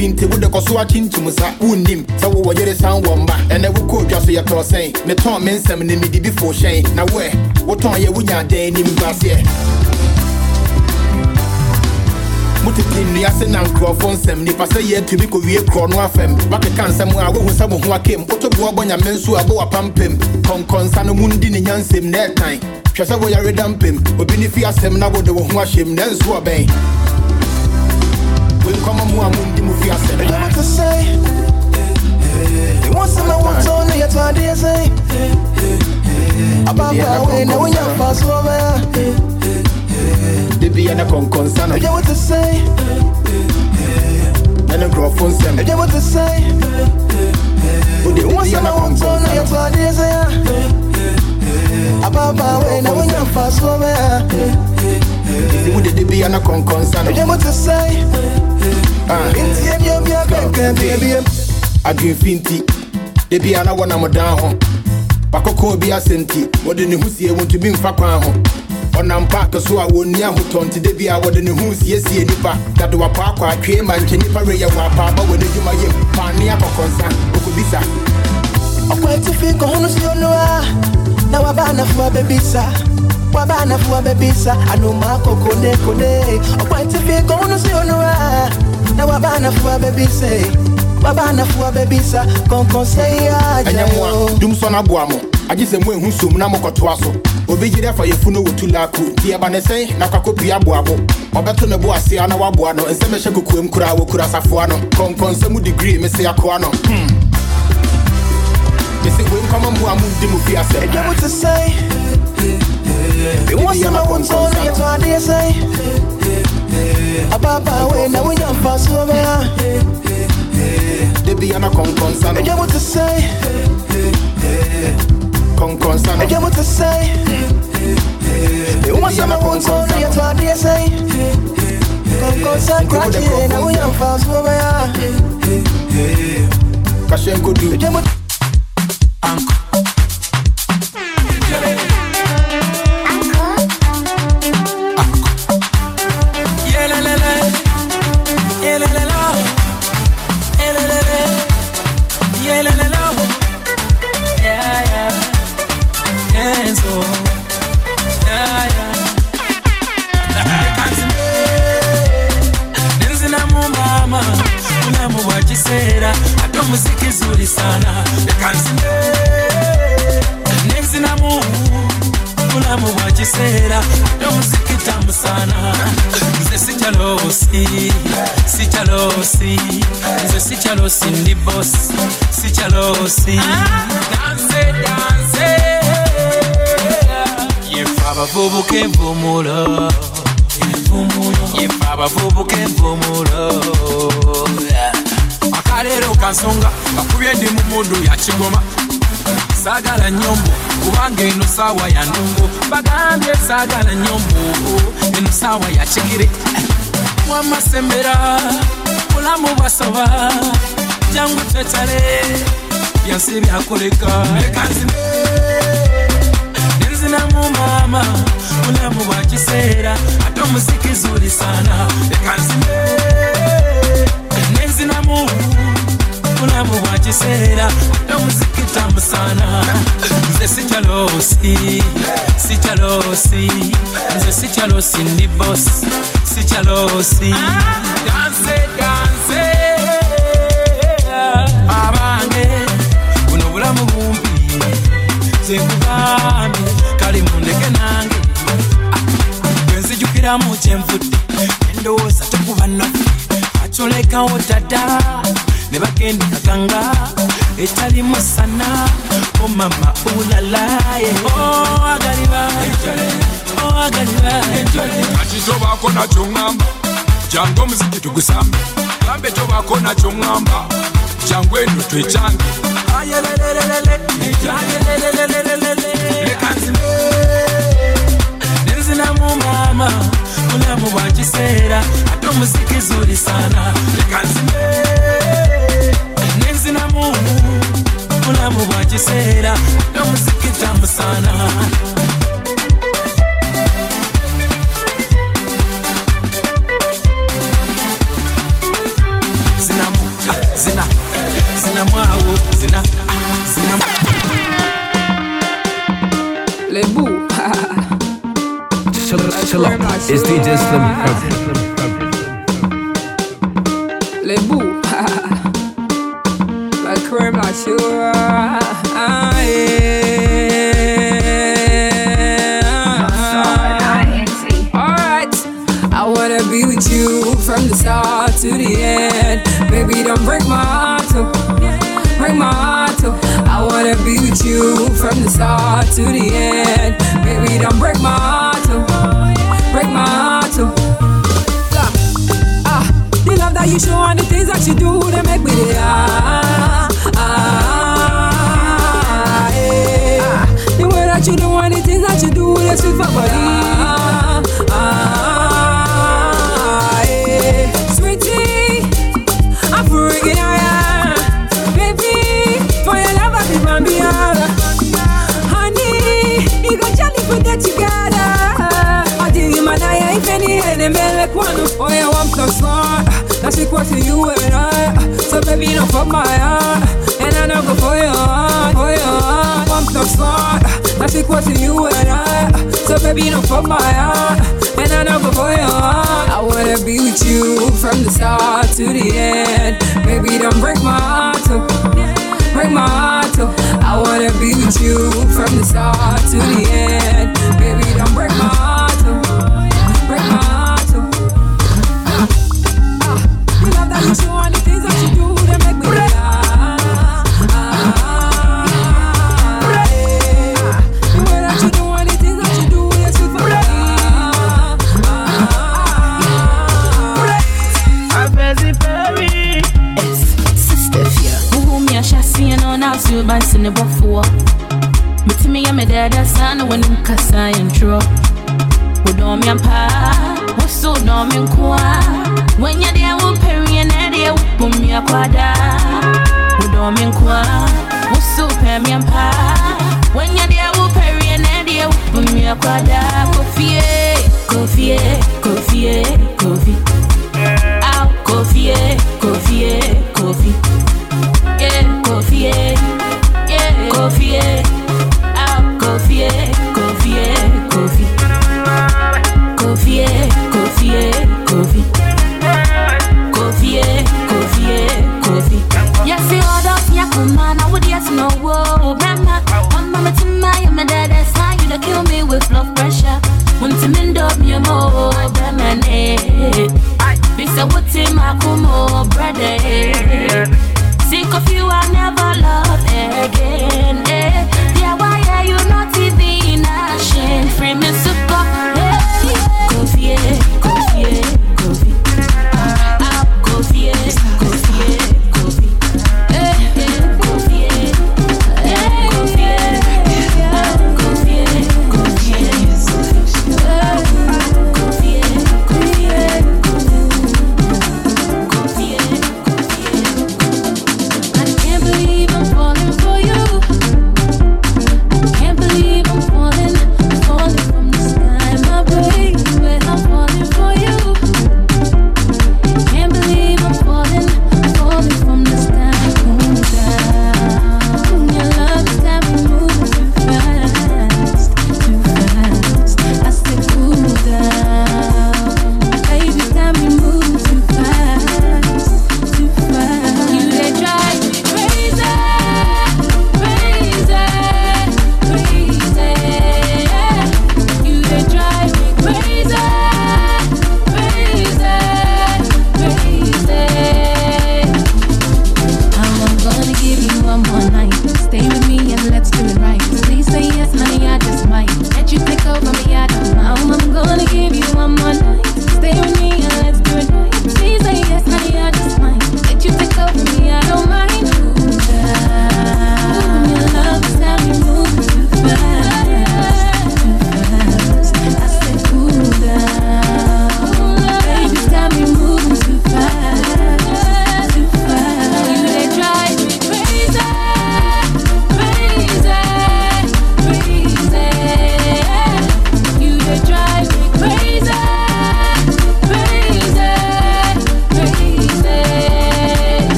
Mpɔnsa adwemfi nti wode kɔ so akyinkyim sa wonnim sɛ wowɔ yere san wɔ mba ɛnɛ wokɔ dwa so yɛtɔɔ sɛn metɔn me nsɛm ne mede bi fo hyɛn na woɛ wotɔn yɛ wonya dan nim guaseɛ motete nnua se na nkurɔfo nsɛm nipa sɛ yɛatumi kɔwie korɔ no afam wakeka nsɛm a wohu sɛ wo ho akem wotoboa bɔ nyame nso a bɔ wapampam kɔnkɔnsa no mu ndi ne nyansɛm na ɛtan hwɛ sɛ woyareda mpem obi ne fi asɛm na wode wo ho ahyɛm na nso ɔbɛn wenkɔma mu a mondi mu fi asɛm You want to say? You want some I want to know your twenty say? About my way now when you're fast over. de bia na kɔnkɔnsa no You want to say? na ne nkurɔfo nsɛm You want to say? You want some I want to know your kɔnkɔnsa twenty say? About my way now when you're fast over. no wode de bia na kɔnkɔnsa no You want to say? Into your baby, baby, baby. adwemfi nti. Da bia na wɔnam dan ho. Wakɔkɔ bi asɛ nti. Wɔde ne ho sie wo ntumi mfa kwan ho. Ɔnam paake so a wɔnni ahotɔ nti. Da bia wɔde ne ho siesie nipa. Dade wapaakɔ atwee ma nkyɛ nipa reyɛ wɔ apaaba wɔ n'adwuma yam paane akɔkɔnsa ɔkɔbisa Ọkwẹ́tì fi kàn hún sí olúwa. na wabana fuwa bebisa. Wabana fuwa bebisa. Anuma anomako kone kone. Okwatifika unusionua na wabana fuwa bebise. Wabana fuwa bebisa. Konkonseyajayo dumsɔ na boa mo agye sɛ mu ɛhu som na mokɔtoa so obi gyere afa yɛfu no wɔtu laako nti ɛba ne sɛn na kwakɔpia aboabo ɔbɛto ne bo asea na waboa no nsɛm ɛhyɛ kokoam koraa wɔkura safoa no kɔnkɔnsɛ mu digrii mese akoa no hmm. Mese wei nkɔma mu a mondi mu fi asɛm Ẹjọ́ mo ti sẹ́yìn. Ìwọ́n sì máa wọ́n tó ní ètò adé sẹ́yìn. Àbábà wẹ̀ náà wọ́n yàn fa sí ọmọ yá. da bia na kɔnkɔnsa no Ẹjọ́ mo ti sẹ́yìn. kɔnkɔnsa no Ẹjọ́ mo ti sẹ́yìn. Ìwọ́n sì máa wọ́n tó ní ètò adé sẹ́yìn. Kọ̀ọ̀kan sá kúrájì náà wọ́n yàn fa sí ọmọ yá. kahyɛ nkɔdu Ẹjọ́ mo Hata muziki zuri sana ekiseera n'omuziki tamusaana nze sikyaloosi sikyaloosi nze sikyaloosi ndi bosi sikyaloosi danse danse. Yefe abavubuka envumulo yefe abavubuka envumulo akalero kansonga kakubye ndi mu mundu yakigoma saagala nyombo kubanga eno saawa ya ndongo bagambye saagala nyombo eno saawa ya kigere. Wamasembera bulamu bwasoba jangu tetale byansi byakoleka. Nenzinamu maama bulamu bwa kiseera ate omuziki zuri sana ekanzime sana nze sikyalosi sikyalosi nze sikyalosi ndi bos sikyalosi danse danse. Abange buno bulamu bumpi zenkugambye kali mundeke nange. Bwenzijukiramu kyenvudde endowooza tekuba naffe acolekawo dada ne bagenda kaganga etalimu sana oh mama ulalaye oh agaliba oh kati tobaako nakyo ŋŋamba jangu omuziki tugusambe gambe tobaako nakyo ŋŋamba jangu eno twekyange nenzinamu mama mulamu bwa kiseera ate omuziki zuli sana. Leka nzine nenzinamu mulamu bwa kiseera ate omuziki tamu zinamu ah, zina zinamu awo zina ah, zinamu Les bouts. Chill out, chill. It's DJ Slim Heavy. With you from the start to the end. Baby, don't break my heart. oh. Break my heart. oh. Yeah. Ah, the love that you show and the things that you do, they make me the ah, ah, yeah. The way that you do and the things that you do, they sweet for body. And a man like one. Oh, yeah, I'm so smart. That's equal to you and I. So, baby, don't fuck my heart. And I know go for your heart, for your heart. I'm so smart. That's equal to you and I. So, baby, don't fuck my heart. And I know go for your heart. I wanna be with you from the start to the end. Baby, don't break my heart. oh. Break my heart. oh. I wanna be with you from the start to the end. Baby, don't break my heart. By Cineba for. But me, I'm a dad, a son, when I'm Kasa and Tro. Wodomia and Pa, what's so dumb and qua? When you're there, we'll perry and Eddie, boom, ya quada. Wodomia and qua, what's so permy and Pa? When you're there, we'll perry and Eddie, boom, ya quada.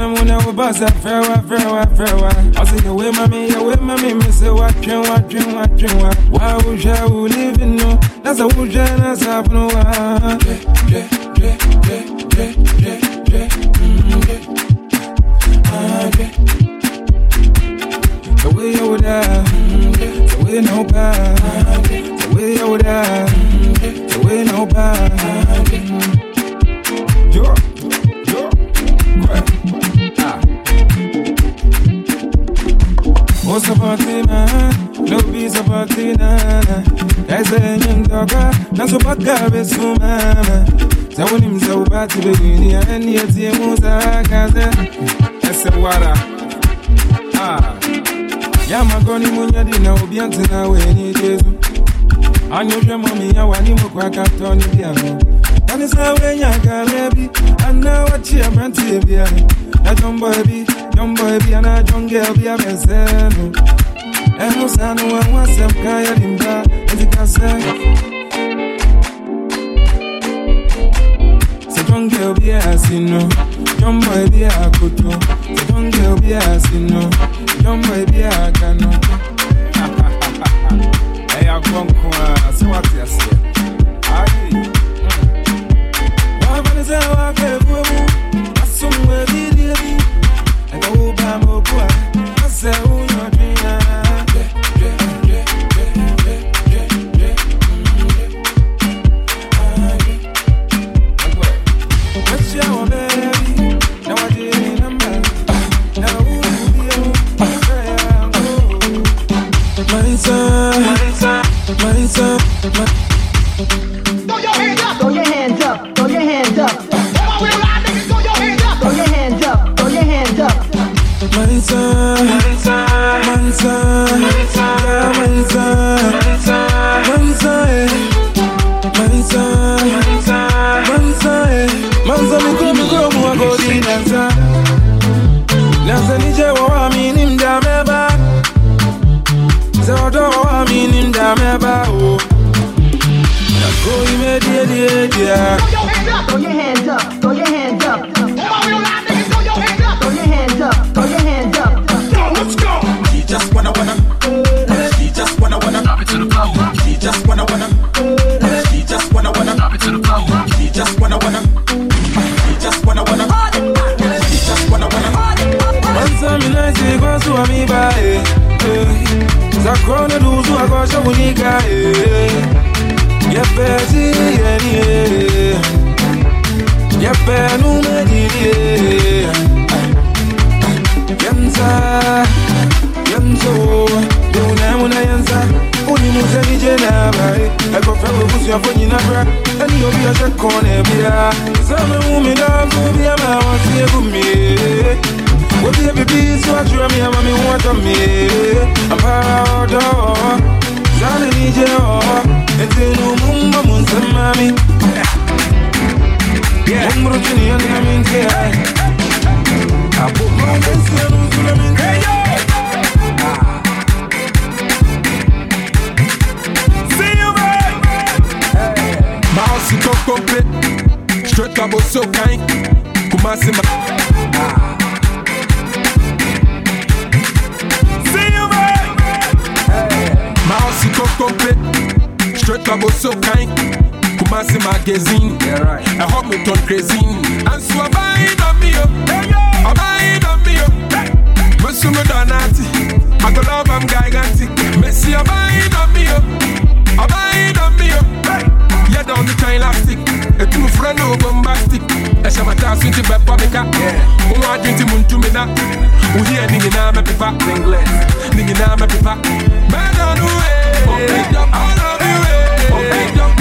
me muna wabaza vewa vewa vewa azina we mami ya we mami mise wa chenwa chenwa chenwa wa uja u live no nasa uja na sapno wa je je je je je je je the way you da the way no ba the way you da the way no ba Yo. subatina, no be subatina. Kazenyin doga, na subaka be sumama. Zawuni mzawbati be gini, ani yati muza kaza. Esewara. Ah. Ya magoni munyadi na obianti na weni jesu. Anyoshe mami ya wani mukwa kaptoni biano. Kanisa wenya karebi, anawachi abranti biano. Na jombo ebi, Young boy be an a young girl be a mezeno. Emu sanu emu asem kaya limba ezikase. Se young girl be a asino. Young boy be a kuto. Se young girl be a asino. Young boy be a kano. Hey, I'm going to see what you say. Aye. Why would you say febo kusi ya fonyi na bra. Ani obi ya shakone bia Zame umi da. Fubi ya ma wasi ya gumi Wobi ya bibi so ajura mi ya mami wata mi Ampara odo Zane ni je o Etenu mumba munsa mami Mumru chini ya ni aminti Apo mwangensi ya nuzula minti Hey yo! Mouse Coco Pit, straight up so kind. Kumasi ma. See you, man. Mouse Coco Pit, straight up so kind. Kumasi magazine, a hot meton cuisine. And so I'm buying on me, I'm buying on me. Musumu Donati, I go love I'm gigantic. Messi, I'm buying on me, I'm buying on me. Yeah, down the kind elastic. A true friend no bombastic. A shamata switch back pamika. Who want you to me na? Who hear nigga na me pipa? English. Nigga na me pipa. Man on the way. I love you. eh.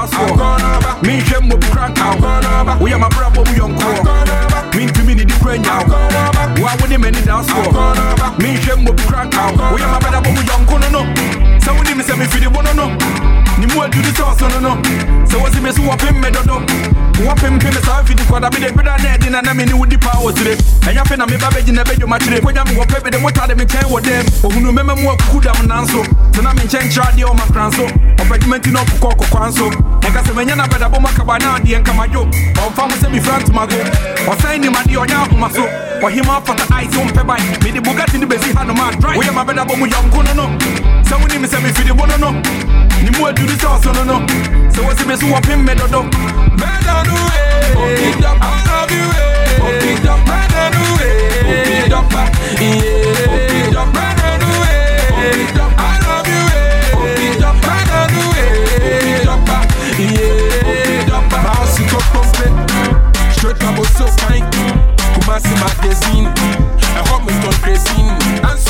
Dance for? Mean shem will be crack out. We are my brother, we on call. Mean to me, need the Ukrainian. Why would they many dance for? Mean shem will be crack out. We are my brother, we on call. No, so we didn't say me for the one, no. Ni mu adu di sauce no no. So what's the mess who him me do do? Wap him pim sa fi di kwada bi de brother na di na na me ni wudi power today. Enya fe na me ba beji na bejo ma chire. Kwanya me wo pe be de mota de me chen wo dem. Ohunu mema mu akuku dam nanso. So na me chen chra de o ma kranso. Opegment no kokko kokko kwanso. Eka se menya na beda bo makaba na majo. Omfa mo se mi front mago. Osan ni ma de onya ahoma so. Ice on pe bai. Me de Bugatti ni besi ha no ma drive. We ma beda bo mu yonko no no. So we ni me se me fi de bo no no. Ni mu adu di sauce no no. So what's the mess who him me do do? Man on the way. Oh, pick up, I love eh. Straight up, so fine. Kumasi magazine. A hot me ton crazy.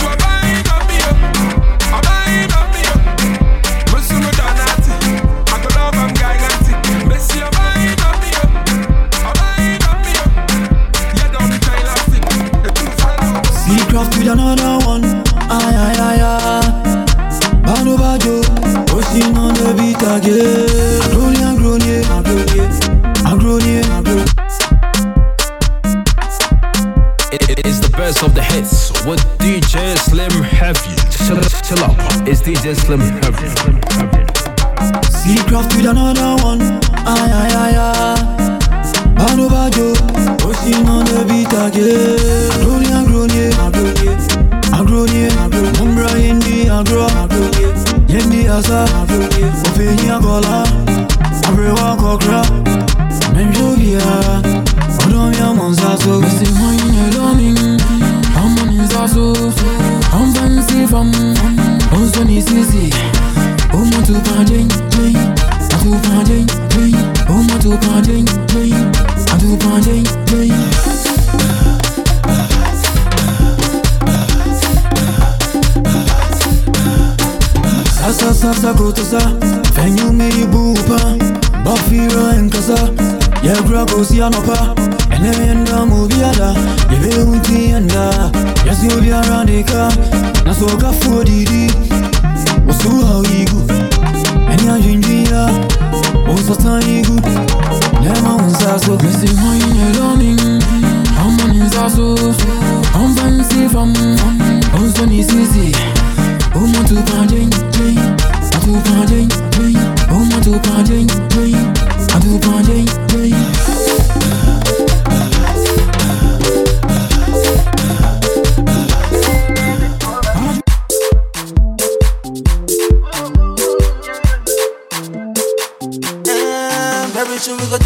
DJ Slim Heavy. Chill, chill up. It's DJ Slim Heavy. See craft with another one. Aye, aye, aye, aye. Bano bajo, posting on the beat again. Agroni, agroni, agroni, agroni, agroni. Umbra indi agro, agroni. Yendi asa, agroni. Ofeni agola, abrewa kokra. Menjovia, odom ya monzazo. Missy wine and loving I'm on his asso I'm fancy from On sunny sissy Oh my to pardon me I to pardon me Oh my to pardon me I to pardon me Sasa sasa kotosa Fenyu mi bupa Bafira enkasa Yegra kosi anopa Ene yenda mubiada Yebe unti yenda Yasi ubiara deka Nasoka fodidi Wasu hawigu Eni ajinjia Osata igu Nema unsaso Laissez moyen learning I'm on soon we go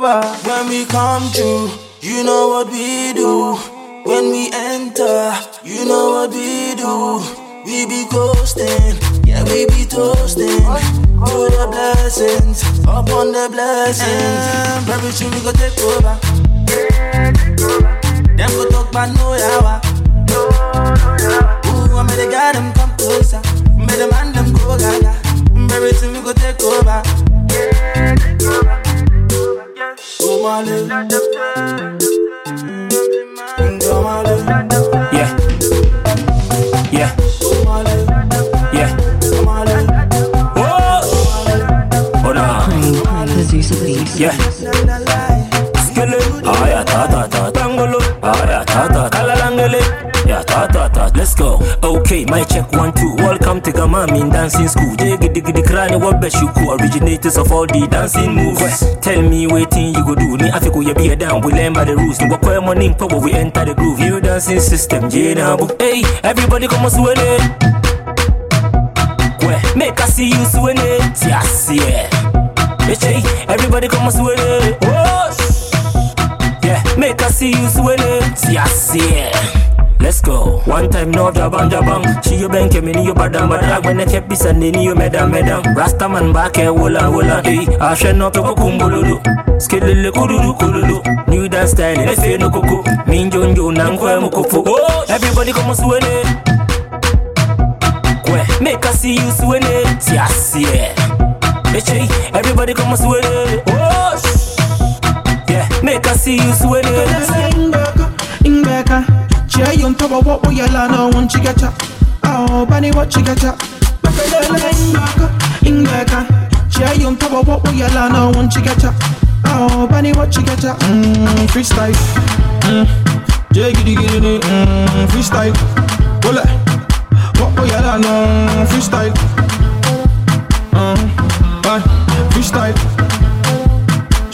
over. When we come through, you know what we do. When we enter, you know what we do. We be coasting, yeah we be toasting. Through the blessings, upon the blessings. Very soon we go take over. Them go talk about no yawa. Ooh, I made the guy them To in dancing school. Jay giddy giddy crying. What best you cool? Originators of all the dancing moves. Tell me waiting you go do. Ni Africa you be a down. We learn by the rules. Ni wakwe money power. We enter the groove. New dancing system. Nabu. Hey, everybody come on swing it. Make I see you swing it. Yes, yeah. Hey, everybody come on swing it. Oh, yeah, make I see you swing it. Yes, yeah. Go. One time no jabang jabang. She you bank me ni you badam badam. When I kept this and ni you medam medam. Rasta man back here wola wola. Hey, should not to kumbululu. Skillele kururu kururu. New dance style. Let's say no kuku. Minjo njo nankwe mukufu. Oh, everybody come swing it. Make I see you swing. Yes, yeah. Hey, eh, everybody come swing. Oh, yeah, make I see you swing it. Ingbeka, you on top of what we yell no one chigacha. Oh, bunny what chigacha. Ingbeka, Ingbeka, chair you on top of what we yell no one chigacha. Oh, bunny what chigacha. Mmm, freestyle. Mmm, jiggy diggy mmm, freestyle. Wole, what we yell no freestyle. Mm, um, bye, freestyle.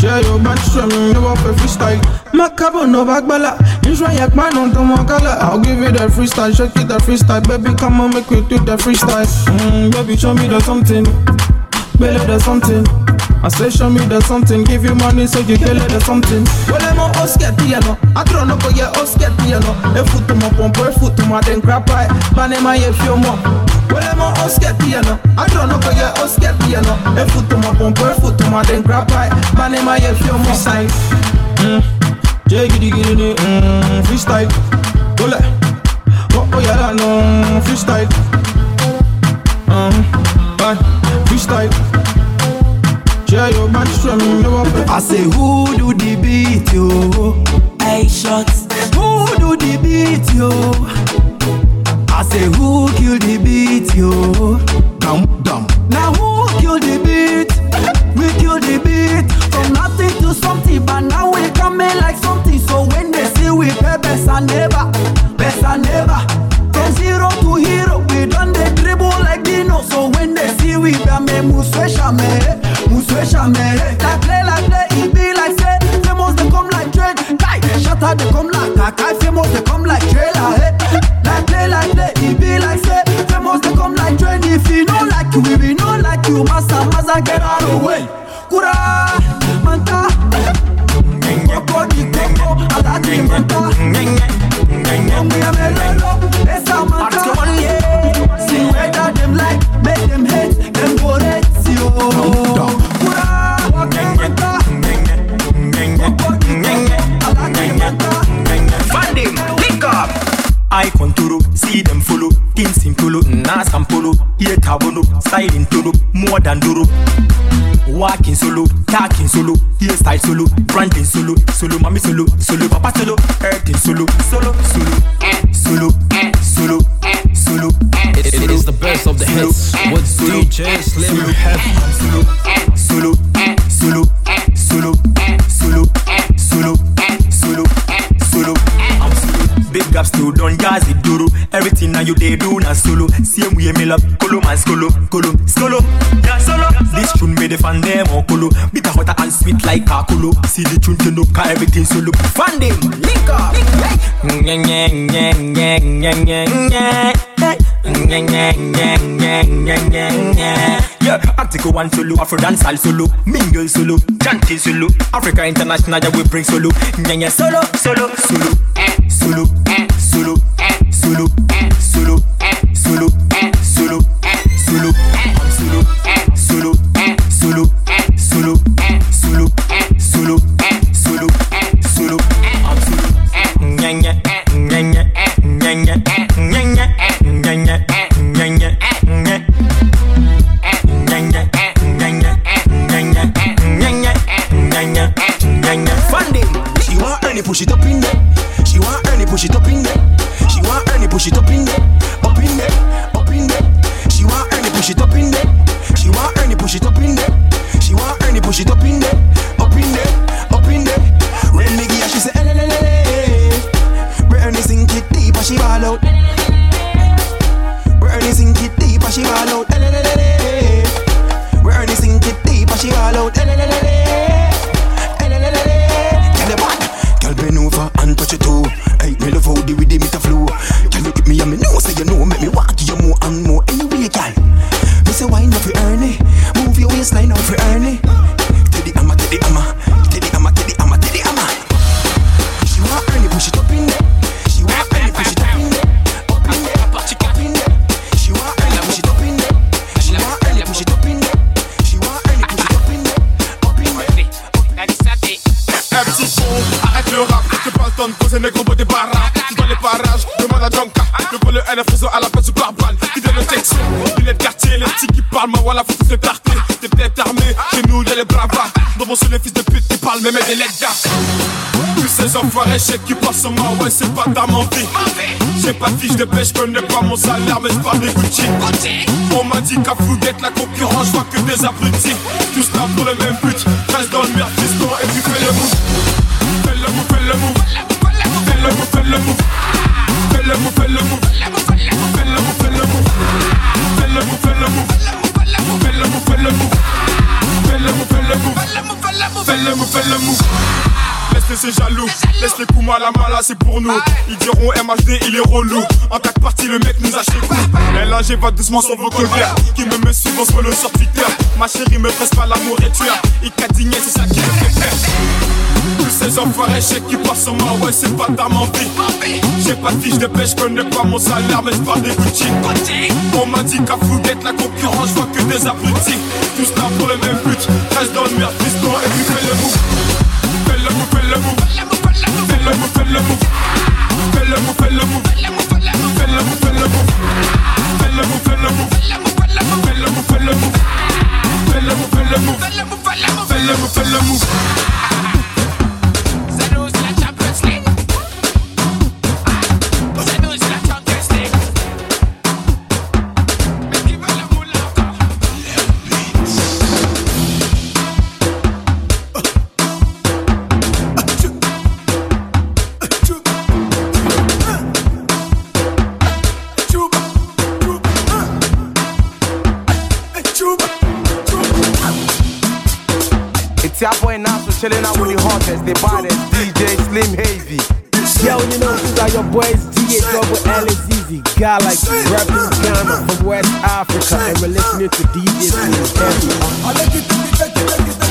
No up a freestyle. No bagbala. Man. I'll give you the freestyle, shake it the freestyle. Baby, come on, make me do the freestyle. Mm, baby, show me the something. Belly the something. I say show me the something. Give you money so you get the something. Well, I'm on Oscar piano. I don't know yeah Oscar piano. A foot to my pump, a foot to my then crap pie. Banema if you more. Well, I'm on Oscar piano. I don't know yeah Oscar piano. A foot to my pump, a foot to my then crap pie. Banema if you more. Side. Mm. Jiggy diggy diggy, mm, freestyle. Ole, what oh yeah, no freestyle. Um, bye, freestyle. Share your man strum, no. I say who do the beat yo? Hey shots. Who do the beat yo? I say who kill the beat yo? Dumb dumb. Now who kill the beat? We kill the beat from nothing to something, but now we coming like something. So when they see we pay best and never, best and never. From zero to hero, we done dribble like Dino. So when they see we be me muswesha me, muswesha me. Like play like play, it be like say famous they come like trade. Like shatter they come like Kakai, famous they come like trailer. Hey. Be like say famous they come like. If you know like we know like you. Massa, massa, get out of the way. Kura, manta. Manta. I control, see them follow. Things in polo, nas and polo. Here tabono, styling tolo, more than duro. Walking solo, talking solo, hairstyle solo, branding solo, solo, mommy solo, solo, papa solo, earthing solo, solo, solo, eh, solo, eh, solo, eh, solo, It, it is the best of the hits with DJ Slim Heavy. solo, solo, eh, solo, eh, solo, eh, solo, Gap still done Gazi Duru. Everything now you they do na solo. Same way me love kolo man Scolo, kolo, Scolo. Yeah, solo. This tune made the fan them on kolo. Bitter hotter and sweet like a kolo. See the tune turn up, car everything solo. Fan them, link up. Nyang nyang nyang nyang nyang nyang nyang. Nyang nyang nyang nyang nyang nyang. Yeah, Article 1 solo. Afro dance solo. Mingle solo. Janky solo. Africa International, yeah, we bring solo. Nyanya solo, solo, solo solo solo solo solo. Fiche de pêche, connais pas mon salaire, mais j'parle des Gucci. On m'a dit qu'à Fouguette, la concurrence, j'vois que des abrutis. Tous là pour le même but, reste dans le merde, fiston, et puis fais le move. Fais le move, fais le move. Fais le move, fais le move. Fais le move, fais le move. Fais le move, fais le move. Fais le move, fais le move. Fais le move, fais le move. Fais le move, fais le move. Fais le move, fais le move. Laisse ces jaloux, laisse les coups à c'est pour nous. Ils diront MHD, il est relou. En quatre parties, le mec nous a chez coup. LNG va doucement sur vos colères. Qui me me suivent, on follow sur Twitter. Ma chérie me presse pas l'amour et tueur. Il cadigné, c'est ça qui me fait. Tous ces enfoirés, chèques qui passent sur moi, ouais, c'est pas ta mentie. J'ai pas de fiche de pêche, connais pas mon salaire, mais j'parle des Gucci. On m'a dit qu'à Fouguette, la concurrence, j'vois que des abrutis. Tous là pour le même but, reste dans le merde, fiston, et puis fais le move. Fais le move, fais le. Move, fais le move. Fais le move, chilling out with the hottest, the baddest DJ Slim Heavy. Yo, you know, these are your boys, DA Trouble, Alice Easy, Galaxy, rapping Ghana from West Africa, and we're listening to DJ Slim Heavy.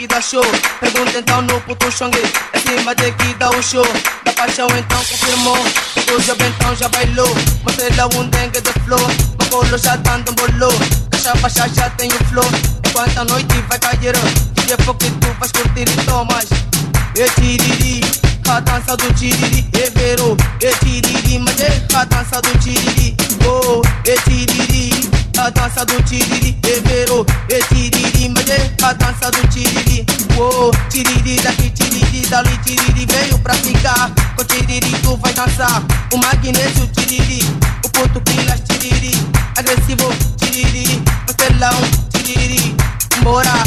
Aqui dá show. Pergunta então no puto xongue É cima de que dá o show. Da paixão então confirmou O jogo então já bailou. Mostrei lá um dengue de flow Bacolo já dando um bolô Caixa baixa já tem o flow. Enquanto a noite vai cair DJ Fox tu vais curtir e tomas E tiriri A dança do tiriri E verou E tiriri Mas é a dança do tiriri. Oh, e tiriri a dança do tiriri, everou, e tiriri, mas é a dança do tiriri, oh, tiriri daqui, tiriri dali, tiriri veio pra ficar, com tiriri tu vai dançar, o magnésio tiriri, o ponto pilas tiriri, agressivo tiriri, o telão tiriri, bora,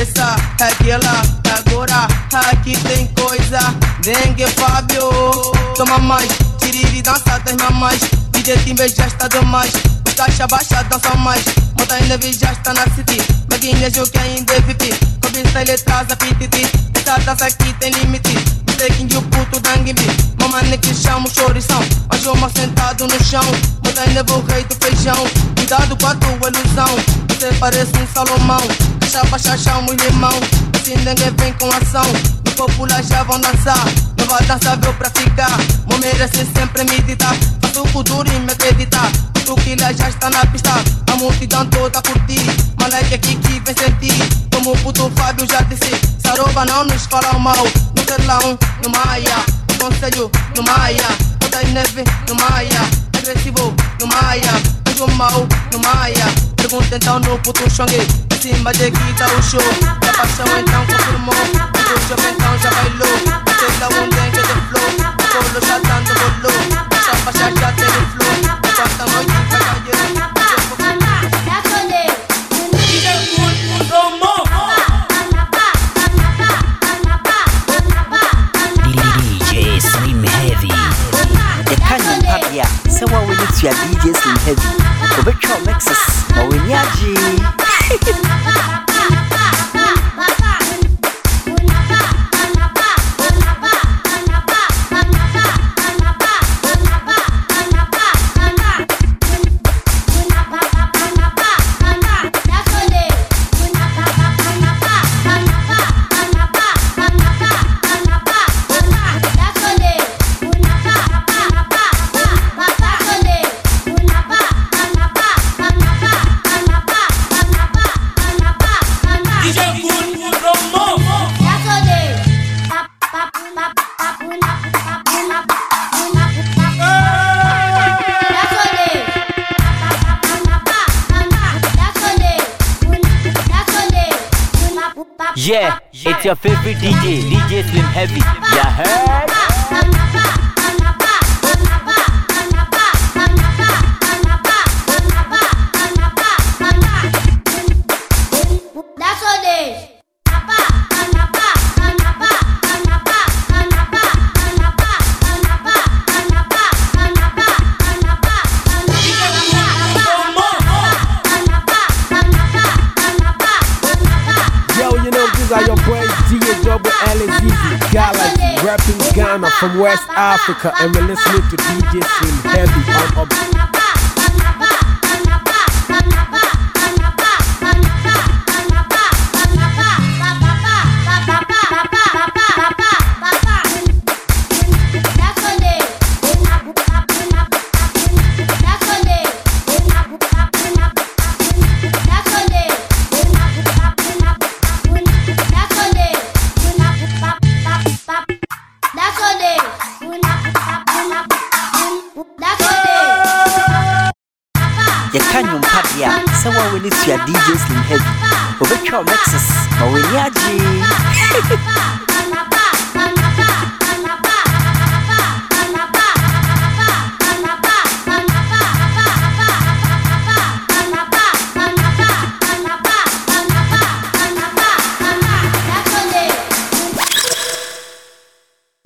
essa é aquela, agora. Aqui tem coisa, dengue Fábio, toma mais, tiriri dança das mamães, DJ Timber já está demais, os caixa baixa dançam mais, Monta neve já está na city, Maguinha que ainda é VIP, Cobiça ele traz a pititi, essa dança aqui tem limite, Taking you puto danguimbi, mamãe que chama o chorição, mas uma sentado no chão, Monta neve o rei do feijão, cuidado com a tua ilusão, você parece um Salomão, caixa baixa chama o limão, assim ninguém vem com ação, no popular já vão dançar, nova dança veio pra ficar, Mo merece sempre meditar, faço o futuro e me acreditar, que lá já está na pista, a multidão toda curtir, moleque aqui que vem sentir, como o puto Fábio já disse, Saroba não nos fala mal, no telão, no Maia, conselho, no Maia, toda neve, no Maia, agressivo, no Maia, anjo mal, no Maia, pergunta então no puto Xongue, acima de que dá o show, a paixão então confirmou, o jovem então já bailou, você dá um dengue de flow, o colo já dando bolou, cair, DJ Slim Heavy. The Canyon Pabia, your favorite DJ, DJ Slim Heavy. West Africa and we're listening to DJ Slim w'ani agye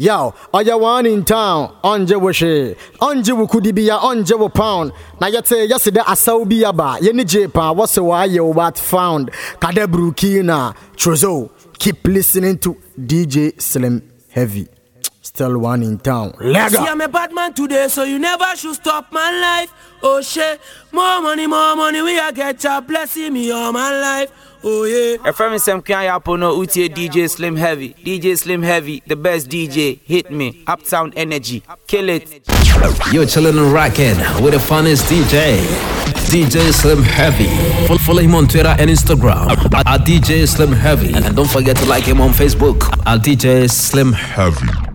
Yo, ɔyɛ one in town, wo hwee, ɔngye wo kudibia, ɔngye wo pound. Na yɛte yɛsi dɛ asaw bi aba, yɛni gye pa, wɔse wɔayɛ wo what found. Kadabru Kina, Trozo, keep listening to DJ Slim Heavy. Still one in town. Lega. See, I'm a bad man today, so you never should stop my life. Oh shit, more money, more money, we are get ya blessing me all my life. Oh yeah. ɛfrɛ me sɛm kwan yɛapo no wotie dj slim heavy dj slim heavy the best dj hit me uptown energy kill it You're chilling and rocking with the funnest DJ. DJ Slim Heavy. Follow him on Twitter and Instagram at DJ Slim Heavy. And don't forget to like him on Facebook at DJ Slim Heavy.